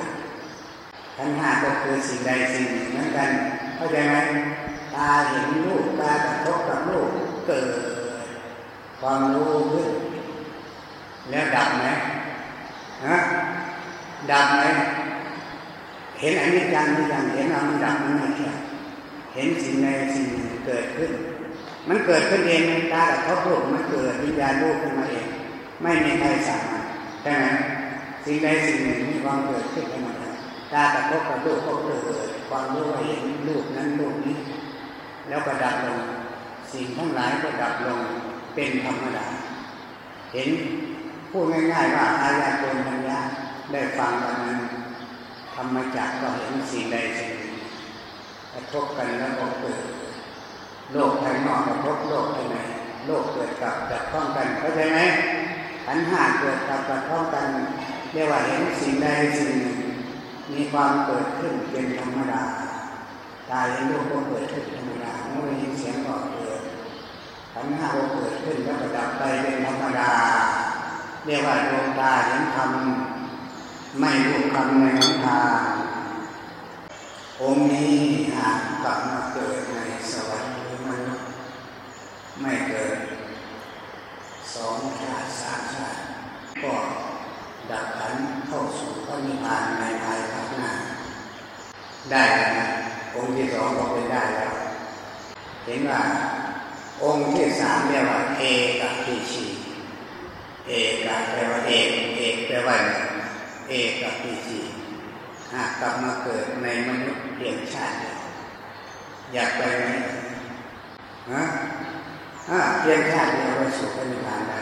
ทั้งห้าก็คือสิ่งใดสิ่งหนึ่งเหมือนกันเข้าใจไหมตาเห็นรูปตากระทบกับรูปเกิด ความรู้ขึ้นแล้วดับไหมฮะดับไหม เห็นอันนี้จังนี่จังเห็นอมันดับมันไม่เที่ยงเห็นสิ่งใดสิ่งหนึ่งเกิดขึ้น มันเกิดขึ้นเองในตากับเขาลูกมันเกิดวิญญาณลูกขึ้นมาเอง ไม่มีใครสั่งใช่ไหมสิ่งใดสิ่งหนึ่งมีความเกิดขึ้นขึ้นมาตากับพบกับลูกก็เกิดความรู้เห็นลูกนั้นลูกนี้ แล้วก็ดับลง สิ่งทั้งหลายก็ดับลงเป็นธรรมดา เห็นพูดง่ายๆว่าอายาโกนปัญญาได้ฟังกันนั้น ธรรมจักก็เห็นสิ่งใดสิ่งหนึ่งกระทบกันแล้วก็เกิดโลกภายนอกกระทบโลกภายในโลกเกิดกับจับพร้อมกันเข้าใจไหมขันห้าเกิดกับจับพร้อมกันเรียกว่าเห็นสิ่งใดสิ่งหนึ่งมีความเกิดขึ้นเป็นธรรมดาตายเห็นโลกก็เกิดขึ้นธรรมดาเมื่อได้ยินเสียงก็เกิดขันห้าก็เกิดขึ้นแล้วก็ดับไปเป็นธรรมดาเรียกว่าดวงตาเห็นธรรม ไม่รู้คำในหนทางองค์นี้หากกลับมาเกิดในสวรรค์หรือมนุษย์ไม่เกิดสองชาติสามชาติก็ดับขันเข้าสู่พระนิพพานในภายภาคหน้าได้นะองค์ที่สองก็เป็นได้แล้วเห็นว่าองค์ที่สามเรียกว่าเอกพิชีเอกแปลว่าเอกเอกแปลว่า เอกพิชีหากกลับมาเกิดในมนุษย์เพียงชาติเดียวอยากไปไหมฮะเพียงชาติเดียวไปสู่พระนิพพานได้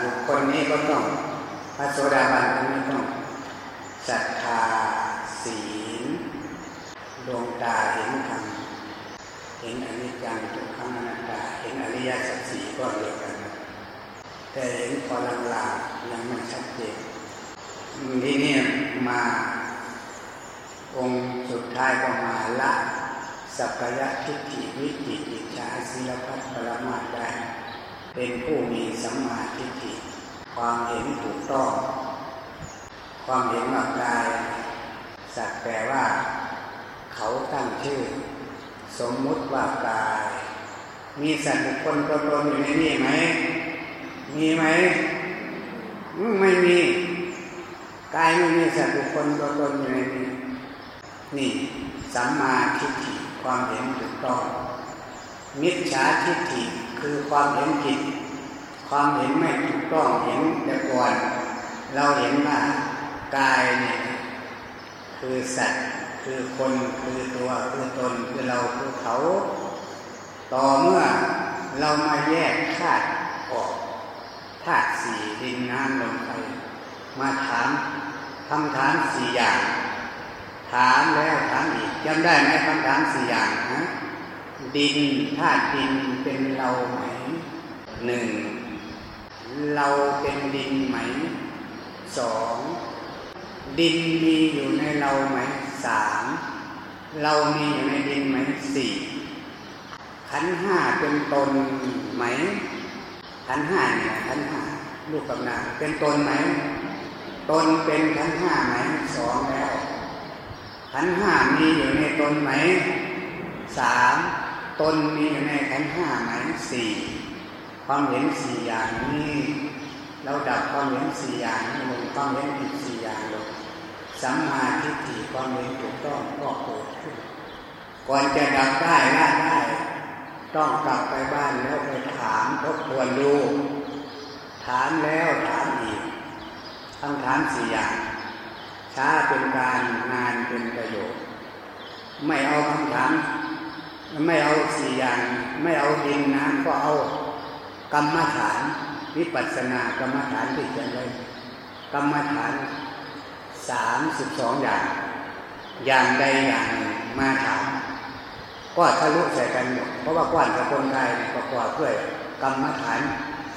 บุคคลนี้ก็ต้องพระโสดาบันคนนี้ต้องศรัทธาศีลดวงตาเห็นธรรมเห็นอนิจจังทุกขังอนัตตาเห็นอริยสัจสี่ก็เดียวกัน แต่เห็นพอลางๆยังไม่ชัดเจน ทีนี้มาองค์สุดท้ายก็มาละสัพยะทิฏฐิวิจิติชาศิลพัฒปรมาได้ เป็นผู้มีสัมมาทิฏฐิความเห็นถูกต้อง ความเห็นว่ากาย สักแต่ว่า เขาตั้งชื่อ สมมุติว่ากาย มีสัตว์บุคคลตัวตนอยู่ในนี้ไหม มีไหม ไม่มี กายไม่มีสัตว์บุคคลตัวตนอยู่ในนี้นี่สัมมาทิฏฐิความเห็นถูกต้องมิจฉาทิฏฐิคือความเห็นผิด ความเห็นไม่ถูกต้องเห็นแต่ก่อนเราเห็นว่ากายเนี่ยคือสัตว์คือคนคือตัวคือตนคือเราคือเขา ต่อเมื่อเรามาแยกธาตุออกธาตุสี่ดินน้ำลมไฟ มาถามคำถามสี่อย่าง ถามแล้วถามอีกจำได้ไหมคำถามสี่อย่างนะดินธาตุดินเป็นเราไหมหนึ่งเราเป็นดินไหมสองดินมีอยู่ในเราไหมสามเรามีอยู่ในดินไหมสี่ขันห้าเป็นตนไหมขันห้าเนี่ยขันห้าลูกกับนาเป็นตนไหม ตนเป็นขันห้าไหมสองแล้วขันห้ามีอยู่ในตนไหมสามตนมีอยู่ในขันห้าไหมสี่ความเห็นสี่อย่างนี้ เราดับความเห็นสี่อย่างนี้ลงความเห็นผิดสี่อย่างลงสัมมาทิฏฐิความเห็นถูกต้องก็เกิดขึ้นก่อนจะดับได้ละได้ต้องกลับไปบ้านแล้วไปถามทบทวนดูถามแล้วถามอีก คำถามสี่อย่างช้าเป็นการงานเป็นประโยชน์ ไม่เอาคำถาม ไม่เอาสี่อย่าง ไม่เอาดินน้ำก็เอากรรมฐานวิปัสสนากรรมฐานที่จะเลยกรรมฐานสามสิบสองอย่าง อย่างใดอย่างหนึ่งมาถามก็ทะลุใส่กันหมดเพราะว่าก้อนกับคนไทยประกอบด้วยกรรมฐาน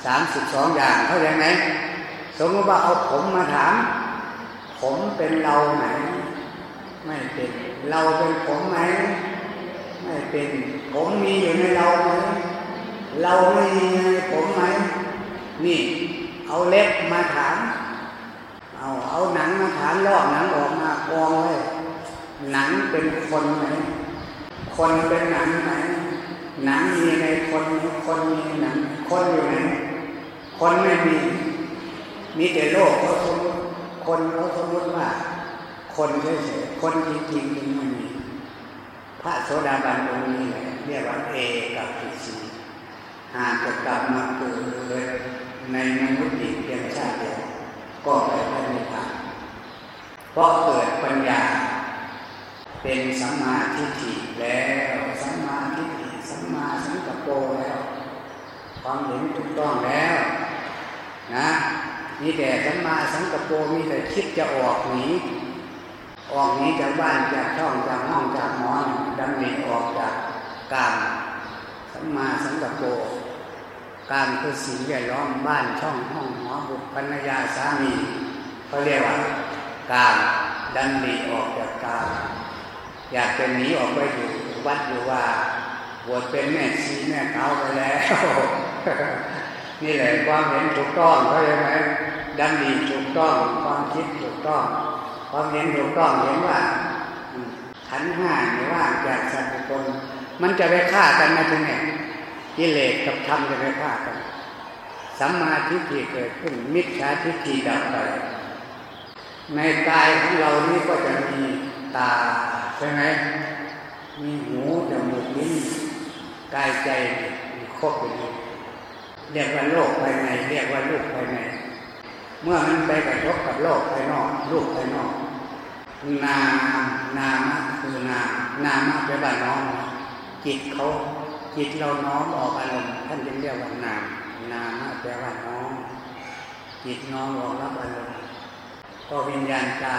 สามสิบสองอย่างเข้าใจไหม สมมติว่าเอาผมมาถาม ผมเป็นเราไหมไม่เป็น เราเป็นผมไหมไม่เป็น ผมมีอยู่ในเราไหมเราไม่มีในผมไหมนี่ เอาเล็บมาถาม เอาเอาหนังมาถามลอกหนังออกมากองไว้หนังเป็นคนไหมคนเป็นหนังไหมหนังมีในคนคนมีหนังคนอยู่ไหนคนไม่มี มีแต่โลกเขาสมมติคนเขาสมมติว่า คนเฉยๆคนจริงๆจริงไม่มีพระโสดาบันองค์นี้เรียกว่าเอกับปิสีหากจะกลับมาเกิดในมนุษย์อีกเพียงชาติเดียวก็ไปพระนิพพานเพราะเกิดปัญญา เป็นสัมมาทิฏฐิแล้วสัมมาทิฏฐิสัมมาสังกัปโปแล้ว ความเห็นถูกต้องแล้ว นะ มีแต่สัมมาสังกัปโปมีแต่คิดจะออกหนีออกหนีจากบ้านจากช่องจากห้องจากหมอนดำเนินออกจากกามสัมมาสังกัปโปการคือสิ่งแวดล้อมบ้านช่องห้องหอบุตรภรรยาสามีเขาเรียกว่าการดันดีออกจากการอยากจะหนีออกไปอยู่วัดอยู่ว่าบวชเป็นแม่ชีแม่เท้าไปแล้ว นี่แหละความเห็นถูกต้องเขาใช่ไหมดันดีถูกต้อง ความคิดถูกต้อง ความเห็นถูกต้องเห็นว่าขันห้าไม่ว่าจากสัตว์บุคคลมันจะไปฆ่ากันไหมทุกเนี่ยกิเลสกับธรรมจะไปฆ่ากันสัมมาทิฏฐิเกิดขึ้น มิจฉาทิฏฐิดับไป ในกายของเรานี่ก็จะมีตาใช่ไหมมีหูจมูกลิ้นกายใจครบอยู่ เรียกว่าโลกภายใน เรียกว่าลูกภายใน เมื่อมันไปกระทบกับโลกภายนอกลูกภายนอก นามนามคือนามนามแปลว่าน้อมจิตเขาจิตเราน้อมออกอารมณ์ท่านจึงเรียกว่านามนามแปลว่าน้อมจิตน้อมออกรับอารมณ์ก็วิญญาณตา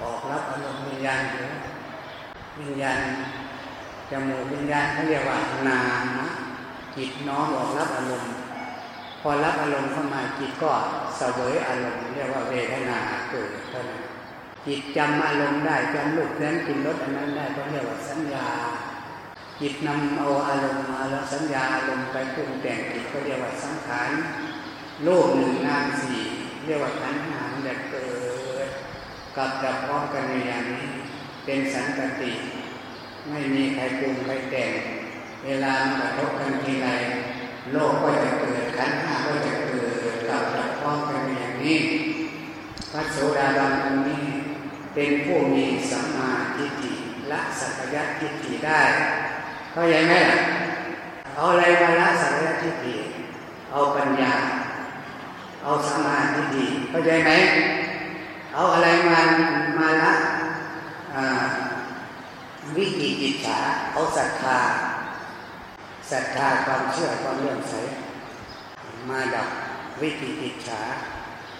ออกรับอารมณ์วิญญาณหูวิญญาณจมูกวิญญาณเขาเรียกว่านาม จิตน้อมออกรับอารมณ์ พอรับอารมณ์เข้ามาจิตก็เสวยอารมณ์เรียกว่าเวทนาเกิดเท่านั้นจิตจำอารมณ์ได้จำลูกนั้นกินรสอันนั้นได้ก็เรียกว่าสัญญา จิตนำเอาอารมณ์มาแล้วสัญญาอารมณ์ไปปรุงแต่งจิตก็เรียกว่าสังขารโลกหนึ่งนามสี่เรียกว่าขันหามันจะเกิดกับดับพร้อมกันในอย่างนี้เป็นสันตติ ไม่มีใครปรุงใครแต่ง เวลามันกระทบกันทีไรโลกก็จะเกิดขันห้าก็จะเกิดกับดับพร้อมกันอย่างนี้พระโสดาบันอันนี้เป็นผู้มีสัมมาทิฏฐิละสักยะทิฏฐิได้เข้าใจไหมล่ะเอาอะไรมาละสักยะทิฏฐิเอาปัญญา เอาสัมมาทิฏฐิเข้าใจไหมเอาอะไรมามาละวิจิกิจฉาเอาศรัทธา ศรัทธาความเชื่อความเลื่อมใสมาดับวิจิกิจฉา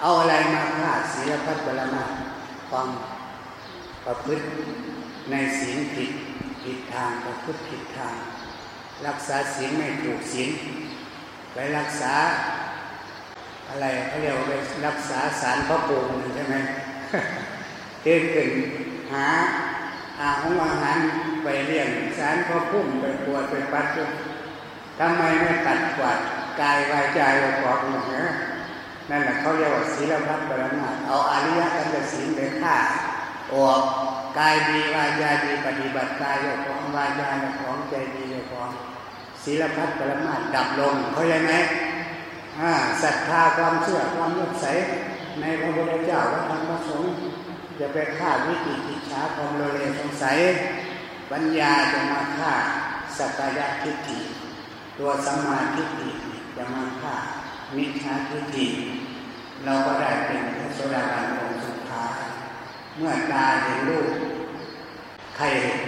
เอาอะไรมาฆ่าศีลพัฒบรมาความประพฤติในศีลผิดผิดทางประพฤติผิดทาง รักษาศีลไม่ถูกศีลไปรักษาอะไรเขาเรียกว่าไปรักษาสารพระปูมิใช่ไหมตื่นขึ้นหาอาหงอาหารไปเลี้ยงสารพระพุ่มไปปวดไปปัด ทำไมไม่ตัดกวาดกายวายใจเราบอกหมดนะนั่นแหละเขาเรียกว่าศีลพัฒน์ปรมาเอาอริยสัจศีลไปฆ่าออกกายดีวายาดีปฏิบัติกายเจ้าของวายาเจ้าของใจดีเจ้าของศีลพัฒน์ปรมาดับลงเขาใจไหมศรัทธาความเชื่อความเลื่อมใสในพระพุทธเจ้าพระธรรมพระสงฆ์จะไปฆ่าวิจิกิจฉาความโลเลสงสัยปัญญาจะมาฆ่าสักยะทิฏฐิ ตัวสัมาทิฏฐิจะมาฆ่ามิจฉาทิฏฐิเราก็ได้เป็นพระโสดาบันองค์สุดท้าย เมื่อตาเห็นรูปใครเห็น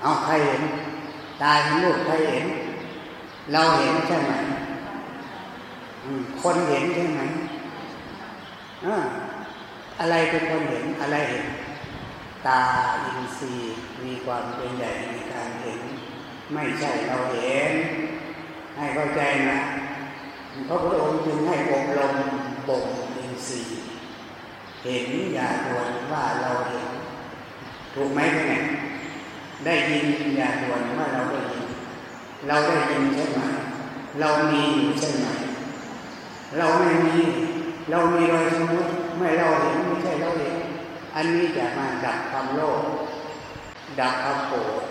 เอาใครเห็นตาเห็นรูปใครเห็น เราเห็นใช่ไหมคนเห็นใช่ไหมอะไรเป็นคนเห็นอะไรเห็น ตาอินทรีย์มีความเป็นใหญ่ในการเห็น ไม่ใช่เราเห็น ให้เข้าใจนะพระพุทธองค์จึงให้อบรมบ่มอินทรีย์เห็นอย่าด่วนว่าเราเห็น ถูกไหมเนี่ยได้ยินอย่าด่วนว่าเราได้ยิน เราได้ยินใช่ไหมเรามีอยู่ใช่ไหมเราไม่มี เรามีโดยสมมติไม่เราเห็นไม่ใช่เราเห็น อันนี้จะมาดับความโลภดับความโกรธ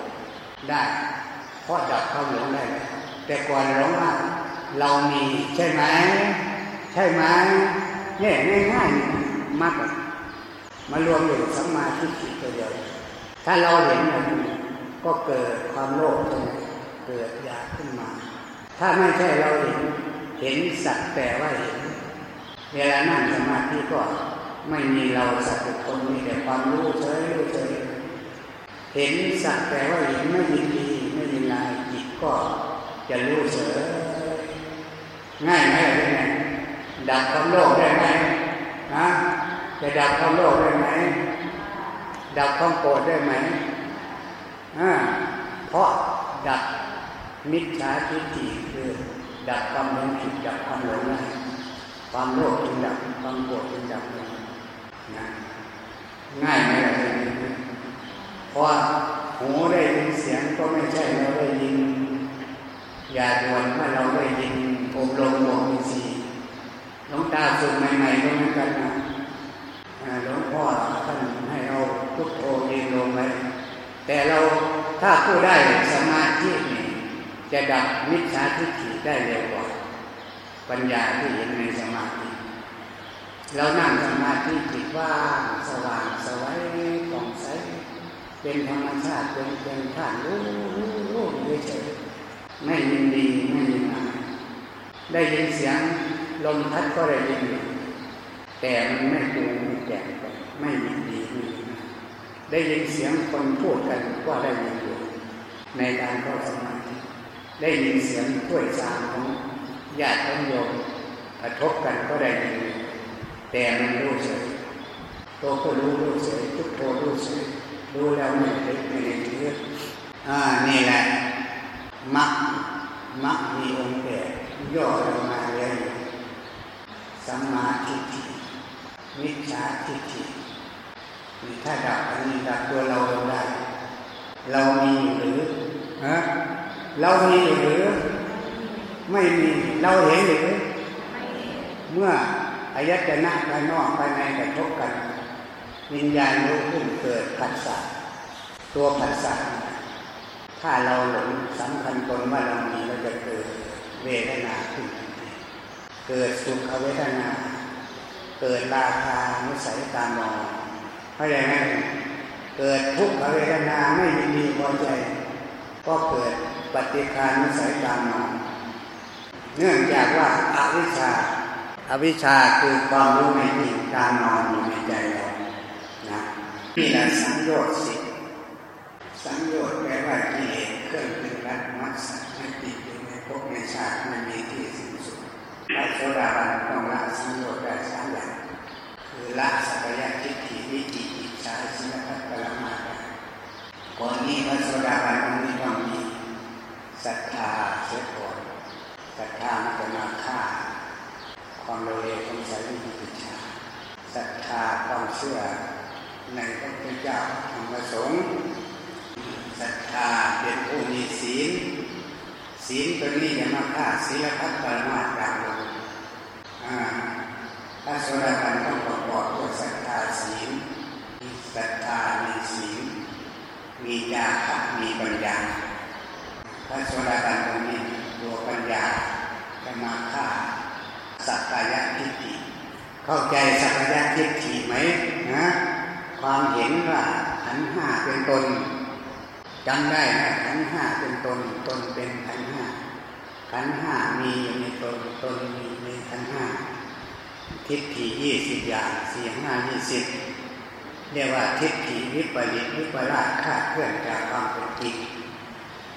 ได้ เพราะดับความหลงได้ แต่ก่อนหลงว่าเรามีใช่ไหมใช่ไหมเนี่ยง่ายๆมากมารวมอยู่สัมมาทิฏฐิตัวเดียวถ้าเราเห็นมันก็เกิดความโลภเกิดอยากขึ้นมา ถ้าไม่ใช่เราเห็นเห็นสักแต่ว่าเห็นเวลานั่งสมาธิก็ไม่มีเราสักคนมีแต่ความรู้เฉยรู้เฉยเห็นสักแต่ว่าเห็นไม่ยินดี ก็จะรู้เฉยง่ายไหมล่ะเนี่ยดับความโลภได้ไหมนะจะดับความโลภได้ไหมดับความโกรธได้ไหมอ่าเพราะดับมิจฉาทิฏฐิคือดับความหลงผิดดับความหลงได้ความโลภจึงดับความโกรธจึงดับนะง่ายไหมล่ะเพราะ หูได้ยินเสียงก็ไม่ใช่เราได้ยิน อย่าด่วนเมื่อเราได้ยินอบรมบวกมีสีหลวงตาฝึกใหม่ๆก็เหมือนกันนะหลวงพ่อท่านให้เราพุทโธเองลงไว้แต่เราถ้าผู้ได้สมาธินี่จะดับมิจฉาทิฏฐิได้เร็วกว่า ปัญญาที่เห็นในสมาธิเรานั่งสมาธิจิตว่างสว่างสวัยผ่อง เป็นธรรมชาติเป็นเป็นธาตุรู้รู้รู้เฉยไม่ยินดีไม่ยินร้ายได้ยินเสียงลมพัดก็ได้ยินแต่มันไม่ปรุงไม่แก่ไม่ยินดีไม่ยินได้ยินเสียงคนพูดกันก็ได้ยินอยู่ในการเข้าสมาธิได้ยินเสียงถ้วยชามของญาติของโยมกระทบกันก็ได้ยินแต่มันรู้เฉยตัวก็รู้รู้เฉยทุกโทรู้เฉย รู้แล้วไม่ได้ไม่ได้เลือกอ่านี่แหละมักมักมีองค์แก่ย่อลงมาเลยสัมมาทิฏฐิมิจฉาทิฏฐิมีถ้าดับอันนี้ดับตัวเราลงได้ เรามีอยู่หรือฮะเรามีอยู่หรือ ไม่มีเราเห็นหรือ เมื่ออายตนะภายนอกภายในกระทบกัน วิญญาณรู้ขึ้นเกิดผัสสะตัวผัสสะถ้าเราหลงสำคัญตนว่าเรามีเราจะเกิดเวทนาขึ้น เกิดสุขเวทนา เกิดราคาไม่ใส่ตามองเพราะอย่างนั้นเกิดทุกขเวทนาไม่ยินดีพอใจ ก็เกิดปฏิคารไม่ใส่ตามองเนื่องจากว่าอาวิชชาอาวิชชาคือความรู้ไม่จริงการนอนอยู่ในใจเรา นี่แหละสังโยชน์สิสังโยชน์แปลว่ากิเลสเครื่องเป็นรัดมัดสัตว์ไม่ติดอยู่ในภพในชาติไม่มีที่สิ้นสุดพระโสดาบันต้องละสังโยชน์ได้สามอย่างคือละสักยะทิฏฐิวิจิกิจฉาสิลปัตปรมาตก่อนนี้พระโสดาบันต้องมีต้องมีศรัทธาเสียก่อนศรัทธามันจะมาฆ่าความโลเลสงสัยวิจิกิจฉาศรัทธาความเชื่อ ในพระพุทธเจ้าธรรมประสงค์ศรัทธาเป็นผู้มีศีล ศีลตัวนี้จะมาฆ่าศีลพัฒปรมาตามลงพระโสดาบันต้องประกอบด้วยศรัทธาศีลศรัทธามีศีลมีญาณมีปัญญาพระโสดาบันตรงนี้ตัวปัญญาจะมาฆ่าสักกายทิฏฐิเข้าใจสักกายทิฏฐิไหมนะ ความเห็นว่าขันห้าเป็นตนจำได้ไหมขันห้าเป็นตนตนเป็นขันห้าขันห้ามีอยู่ในตนตนมีในขันห้าทิฏฐิยี่สิบอย่างสี่ห้ายี่สิบเรียกว่าทิฏฐิวิปริตวิปลาสคาดเคลื่อนจากความเป็นจริง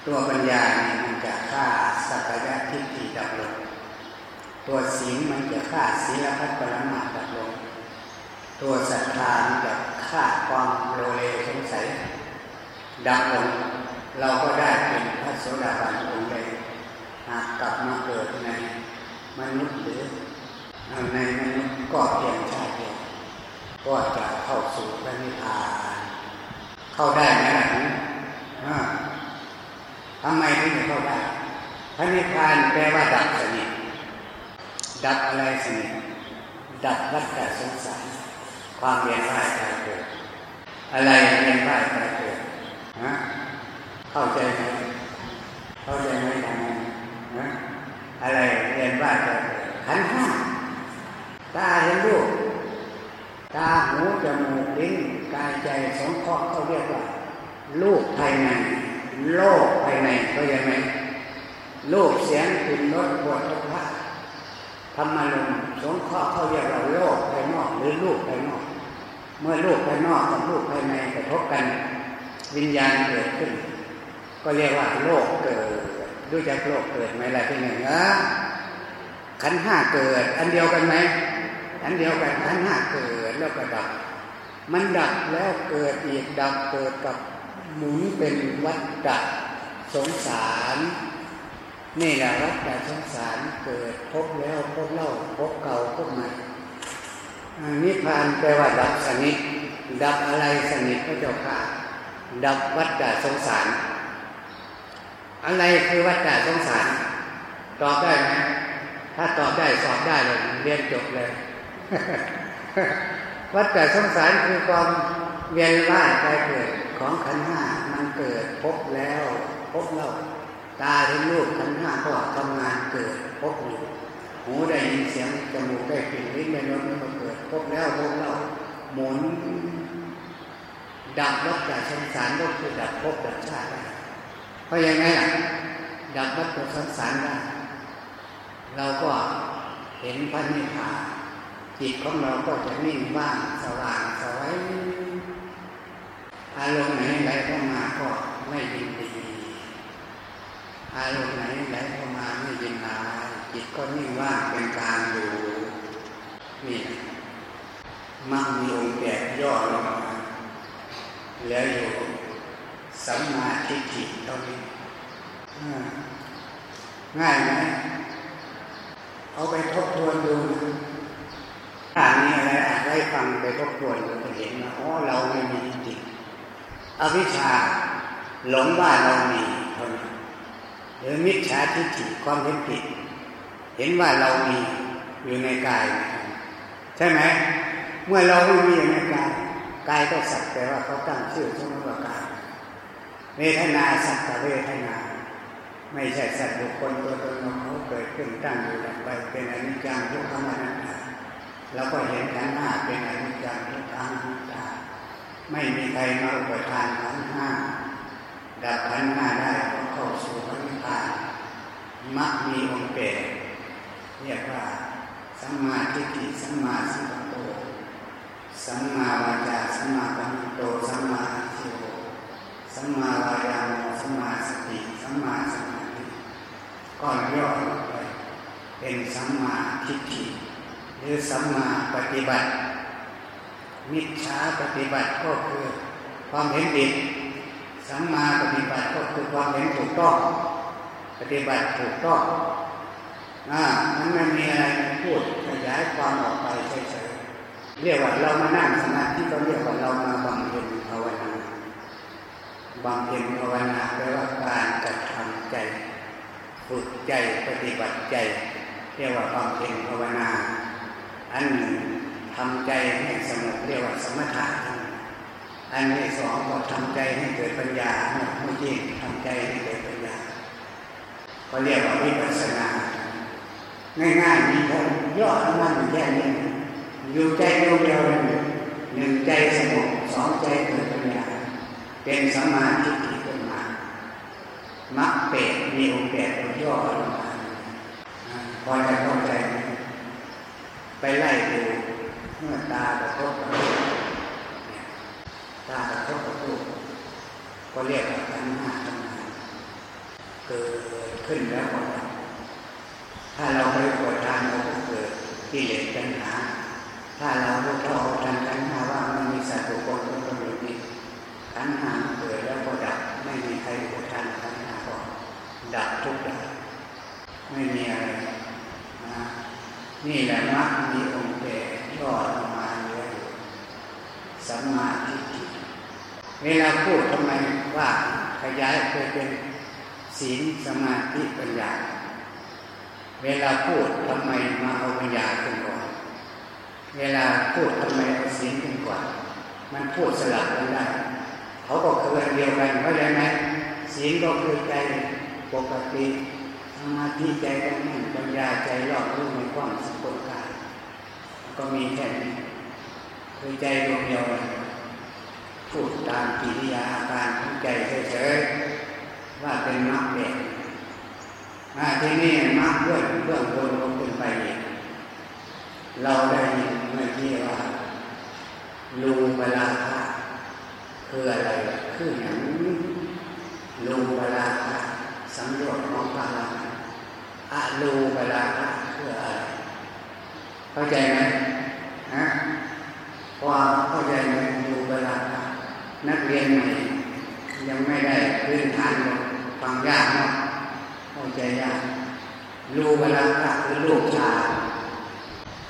ตัวปัญญาเนี่ยมันจะฆ่าสักยะทิฏฐิดับลงตัวศีลมันจะฆ่าศีลพัฒปรมาดับลงตัวศรัทธามันจะ ฆ่าความโลเลสงสัยดับลงเราก็ได้เป็นพระโสดาบันองค์ใดหากกลับมาเกิดในมนุษย์หรือในมนุษย์ก็เพียงชาติเดียวก็จะเข้าสู่พระนิพพาน เข้าได้ไหมล่ะทำไมถึงจะเข้าได้พระนิพพานแปลว่าดับสนิทดับอะไรสนิทดับวัฏสงสาร ความเวียนว่ายตายเกิด อะไรเวียนว่ายตายเกิดฮะเข้าใจไหมเข้าใจไหมทำไมนะอะไรเวียนว่ายตายเกิดขันห้าตาเห็นรูปตาหูจมูกลิ้นกายใจสองข้อเขาเรียกว่าลูกภายในโลกภายในเข้าใจไหมลูกเสียงกลิ่นรสบทพระธรรมารมสงเคราะห์เขาเรียกว่าโลกภายนอกหรือลูกภายนอก เมื่อลูกภายนอกกับลูกภายในกระทบกันวิญญาณเกิดขึ้น ก็เรียกว่าโลกเกิดด้วยจากโลกเกิดไหมล่ะที่หนึ่งนะขันห้าเกิด อันเดียวกันไหมอันเดียวกันขันห้าเกิดแล้วก็ดับ มันดับแล้วเกิดอีกดับเกิดกับหมุนเป็นวัฏฏะสงสารนี่แหละวัฏฏะสงสารเกิดพบแล้วพบเล่าพบเก่าพบใหม่ นิพพานแปลว่าดับสนิท ดับอะไรสนิทพระเจ้าค่ะ ดับวัฏฏะสงสาร อะไรคือวัฏฏะสงสาร ตอบได้ไหมถ้าตอบได้สอบได้เลยเรียนจบเลย วัฏฏะสงสารคือความเวียนว่ายไปเกิดของขันห้ามันเกิดพบแล้วพบเล่าตาเห็นรูปขันห้าก็ทำงานเกิดพบอยู่หูได้ยินเสียงจมูกได้กลิ่นลิ้นได้รสมันก็เกิด พบแล้วพบเล่าหมุนดับวัฏฏะสงสารก็คือดับพบดับชาติได้เพราะยังไงล่ะดับวัฏฏะสงสารได้เราก็เห็นพระนิพพานจิตของเราก็จะนิ่งว่างสว่างสวยอารมณ์ไหนไหลเข้ามาก็ไม่ยินดีอารมณ์ไหนไหลเข้ามาไม่ยินร้ายจิตก็นิ่งว่างเป็นกลางอยู่นี่ มั่งมีองแก่ย่อลงมา แล้วอยู่สัมมาทิฏฐิตรงนี้ง่ายไหมเอาไปทบทวนดูถ้ามีอะไรอ่านได้ฟังไปทบทวนก็จะเห็นว่าอ๋อเราไม่มีจริงอวิชชาหลงว่าเรามีคนหรือมิจฉาทิฏฐิความเห็นผิด เห็นว่าเรามีอยู่ในกาย ใช่ไหม เมื่อเราไม่มีอยู่ในกายกายก็สักแต่ว่าเขาตั้งชื่อสมมติว่ากายเวทนาสักแต่เวทนา ไม่ใช่สัตว์บุคคลตัวตนของเขาเกิดขึ้นตั้งอยู่ดับไปเป็นอนิจจังทุกขังอนัตตาเราก็เห็นขันห้าเป็นอนิจจังทุกขังอนัตตาไม่มีใครมาอุปทานขันห้าดับขันห้าได้ก็เข้าสู่พระนิพพานมักมีองค์เปรเรียกว่าสัมมาทิฏฐิสัมมาสังกัป สัมมาวาจาสัมมากัมโตสัมมาชิโวสัมมาวายาโมสัมมาสติสัมมาสมาธิก็ย่อลงไปเป็นสัมมาทิฏฐิหรือสัมมาปฏิบัติ มิจฉาปฏิบัติก็คือความเห็นผิดสัมมาปฏิบัติก็คือความเห็นถูกต้อง ปฏิบัติถูกต้องอ่ามันไม่มีอะไรพูดขยายความออกไปเฉยๆ เรียกว่าเรามานั่งสมาธิก็เรียกว่าเรามาบำเพ็ญภาวนาบำเพ็ญภาวนาแปลว่าการกระทำใจฝึกใจปฏิบัติใจ เรียกว่าบำเพ็ญภาวนา อันหนึ่งทำใจให้สงบเรียกว่าสมถะอันที่สองก็ทำใจให้เกิดปัญญาเมื่อกี้ทำใจให้เกิดปัญญาก็เรียกว่าวิปัสสนา ง่ายๆมีค่ย่อทั้งนั้นแค่นี้ อยู่ใจเดียวหนึ่งใจสงบสองใจเกิดปัญญาเป็นสมาธิที่ขึ้นมามักเปดมีองค์แปดย่อลงมาพอจะเข้าใจไปไล่ดูเมื่อตากระทบกับรูปตากระทบกับรูปก็เรียกว่าขันห้าทำงานเกิดขึ้นแล้วก็ดับถ้าเราไม่ปวดทานเราก็เกิดกิเลสปัญหา ถ้าเรารู้เท่าทันขันหาว่ามันมีสัตว์บุคคลคนคนหนึ่งนี่ขันห้าเกิดแล้วก็ดับ ไม่มีใครปวดทานขันห้าก็ดับทุกดับไม่มีอะไรนะนี่แหละมรรคมีองค์แก่ย่อลงมาเลยสัมมาทิฏฐิเวลาพูดทำไมว่าขยายเคยเป็นศีลสมาธิปัญญา เวลาพูดทำไมมาเอาปัญญาขึ้นก่อน เวลาพูดทำไมเอาศีลขึ้นก่อนมันพูดสลับกันได้ เขาก็คือเดียวกันเพราะฉะนั้นศีลก็คือใจปกติสมาธิใจก็นิ่งปัญญาใจรอบรู้ในความสุขกายก็มีแค่นี้คือใจดวงเดียวพูดตามกิริยาอาการของใจเฉยๆว่าเป็นมรรคเด็กมาที่นี่มรรคด้วยเบื้องบนลงขึ้นไปอีกเราได้ยิน มื่อกี้ว่าลูเวลาค่ะคืออะไรคืออย่างลูเวลาค่ะสำรวจของพลังอะลูเวลาค่ะคืออะไรเข้าใจไหมฮะความเข้าใจไหมลูเวลาค่ะนักเรียนใหม่ยังไม่ได้พื้นฐานฟังยากเนาะเข้าใจยากรูปลักษณ์คือรูปฌาน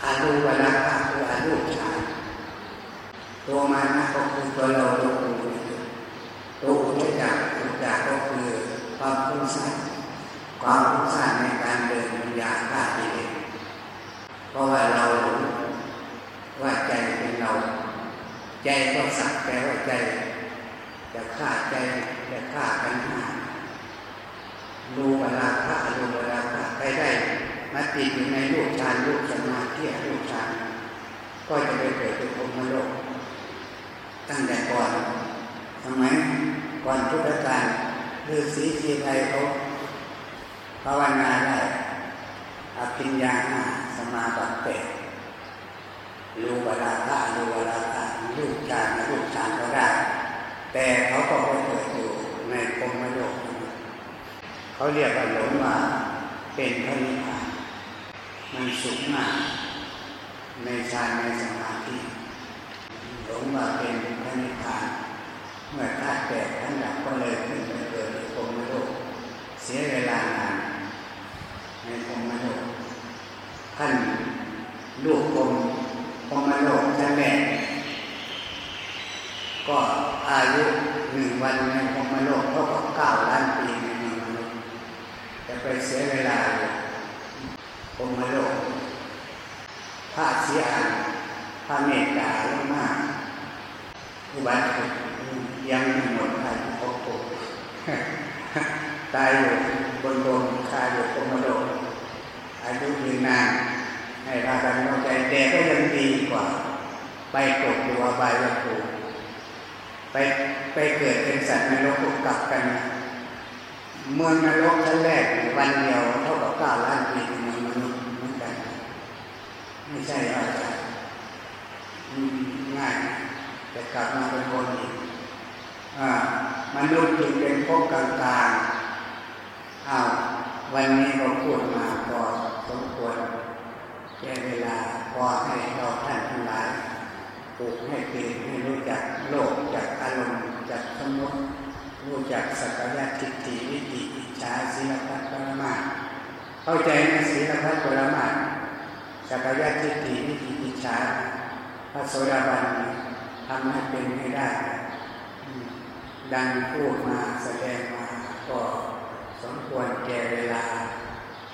อารูปลักษณ์คืออารูปฌานตัวมานะก็คือตัวเราตัวกูตัวอุจจาอุจจาก็คือความฟุ้งซ่านความฟุ้งซ่านในการเดินปัญญาฆ่ากิเลสเพราะว่าเราว่าใจเป็นเรา ใจก็สักแต่ว่าใจจะฆ่าใจจะฆ่ากันหารูเวลาพระรูเวลาพระใครได้ มาติดอยู่ในรูปฌานรูปสมาธิรูปฌานก็จะไปเกิดเป็นพรมโลก ตั้งแต่ก่อนทำไมก่อนพุทธกาลฤาษีชีไทยเขาภาวนาได้อภิญญาหาสมาบัติเตรูเวลาพระรูเวลาพระรูปฌานรูปฌานก็ได้ แต่เขาก็ไปเกิดอยู่ในพรมโลกเขาเรียกว่าหลงมาเป็นพระนิพพา มันสูงมากในฌานในสมาธิหลงมาเป็นพระนิพพานเมื่อธาตุแตกท่านดับก็เลยขึ้นไปเกิดในพรมโลกเสียเวลานานในพรมโลกท่านลูกพรมพรมโลกท่านแรกก็อายุหนึ่งวันในพรมโลกเท่ากับเก้าล้านปีในเมืองมนุษย์จะไปเสียเวลาพ รมโลกพระเสียอันพระเมตตาลงมากอุบัติยังม่หมดใครพบผมตายอยู่บนโลกคาอยู่พรมโลกอายุยืนนานให้พากันเข้าใจแต่ก็ยังดีกว่า ไปตกตัวใบวัตถุไปไปเกิดเป็นสัตว์นรกกลับกัน เมืองนรกชั้นแรกวันเดียวเท่ากับเก้าล้านปีเมืองมนุษย์เหมือนกัน ไม่ใช่ว่าจะง่ายจะกลับมาเป็นคนอีกมนุษย์จึงเป็นพวกกลางๆอ้าววันนี้เราพูดมาพอสมควรแค่เวลาพอให้เราท่านทั้งหลายปลูกให้เป็นให้รู้จักโลกจักอารมณ์จักสมมติรู้จักสักยะทิฏฐิวิจิอิจฉาศีลพัฒปรมาเข้าใจในศีลพัฒปรมา จักรยานทิฏฐิวิจิอิจฉาพระโสดาบันทำให้เป็นไม่ได้ ดังพูดมาแสดงมาก็สมควรแก่เวลา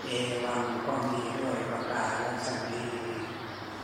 เอวังก็มี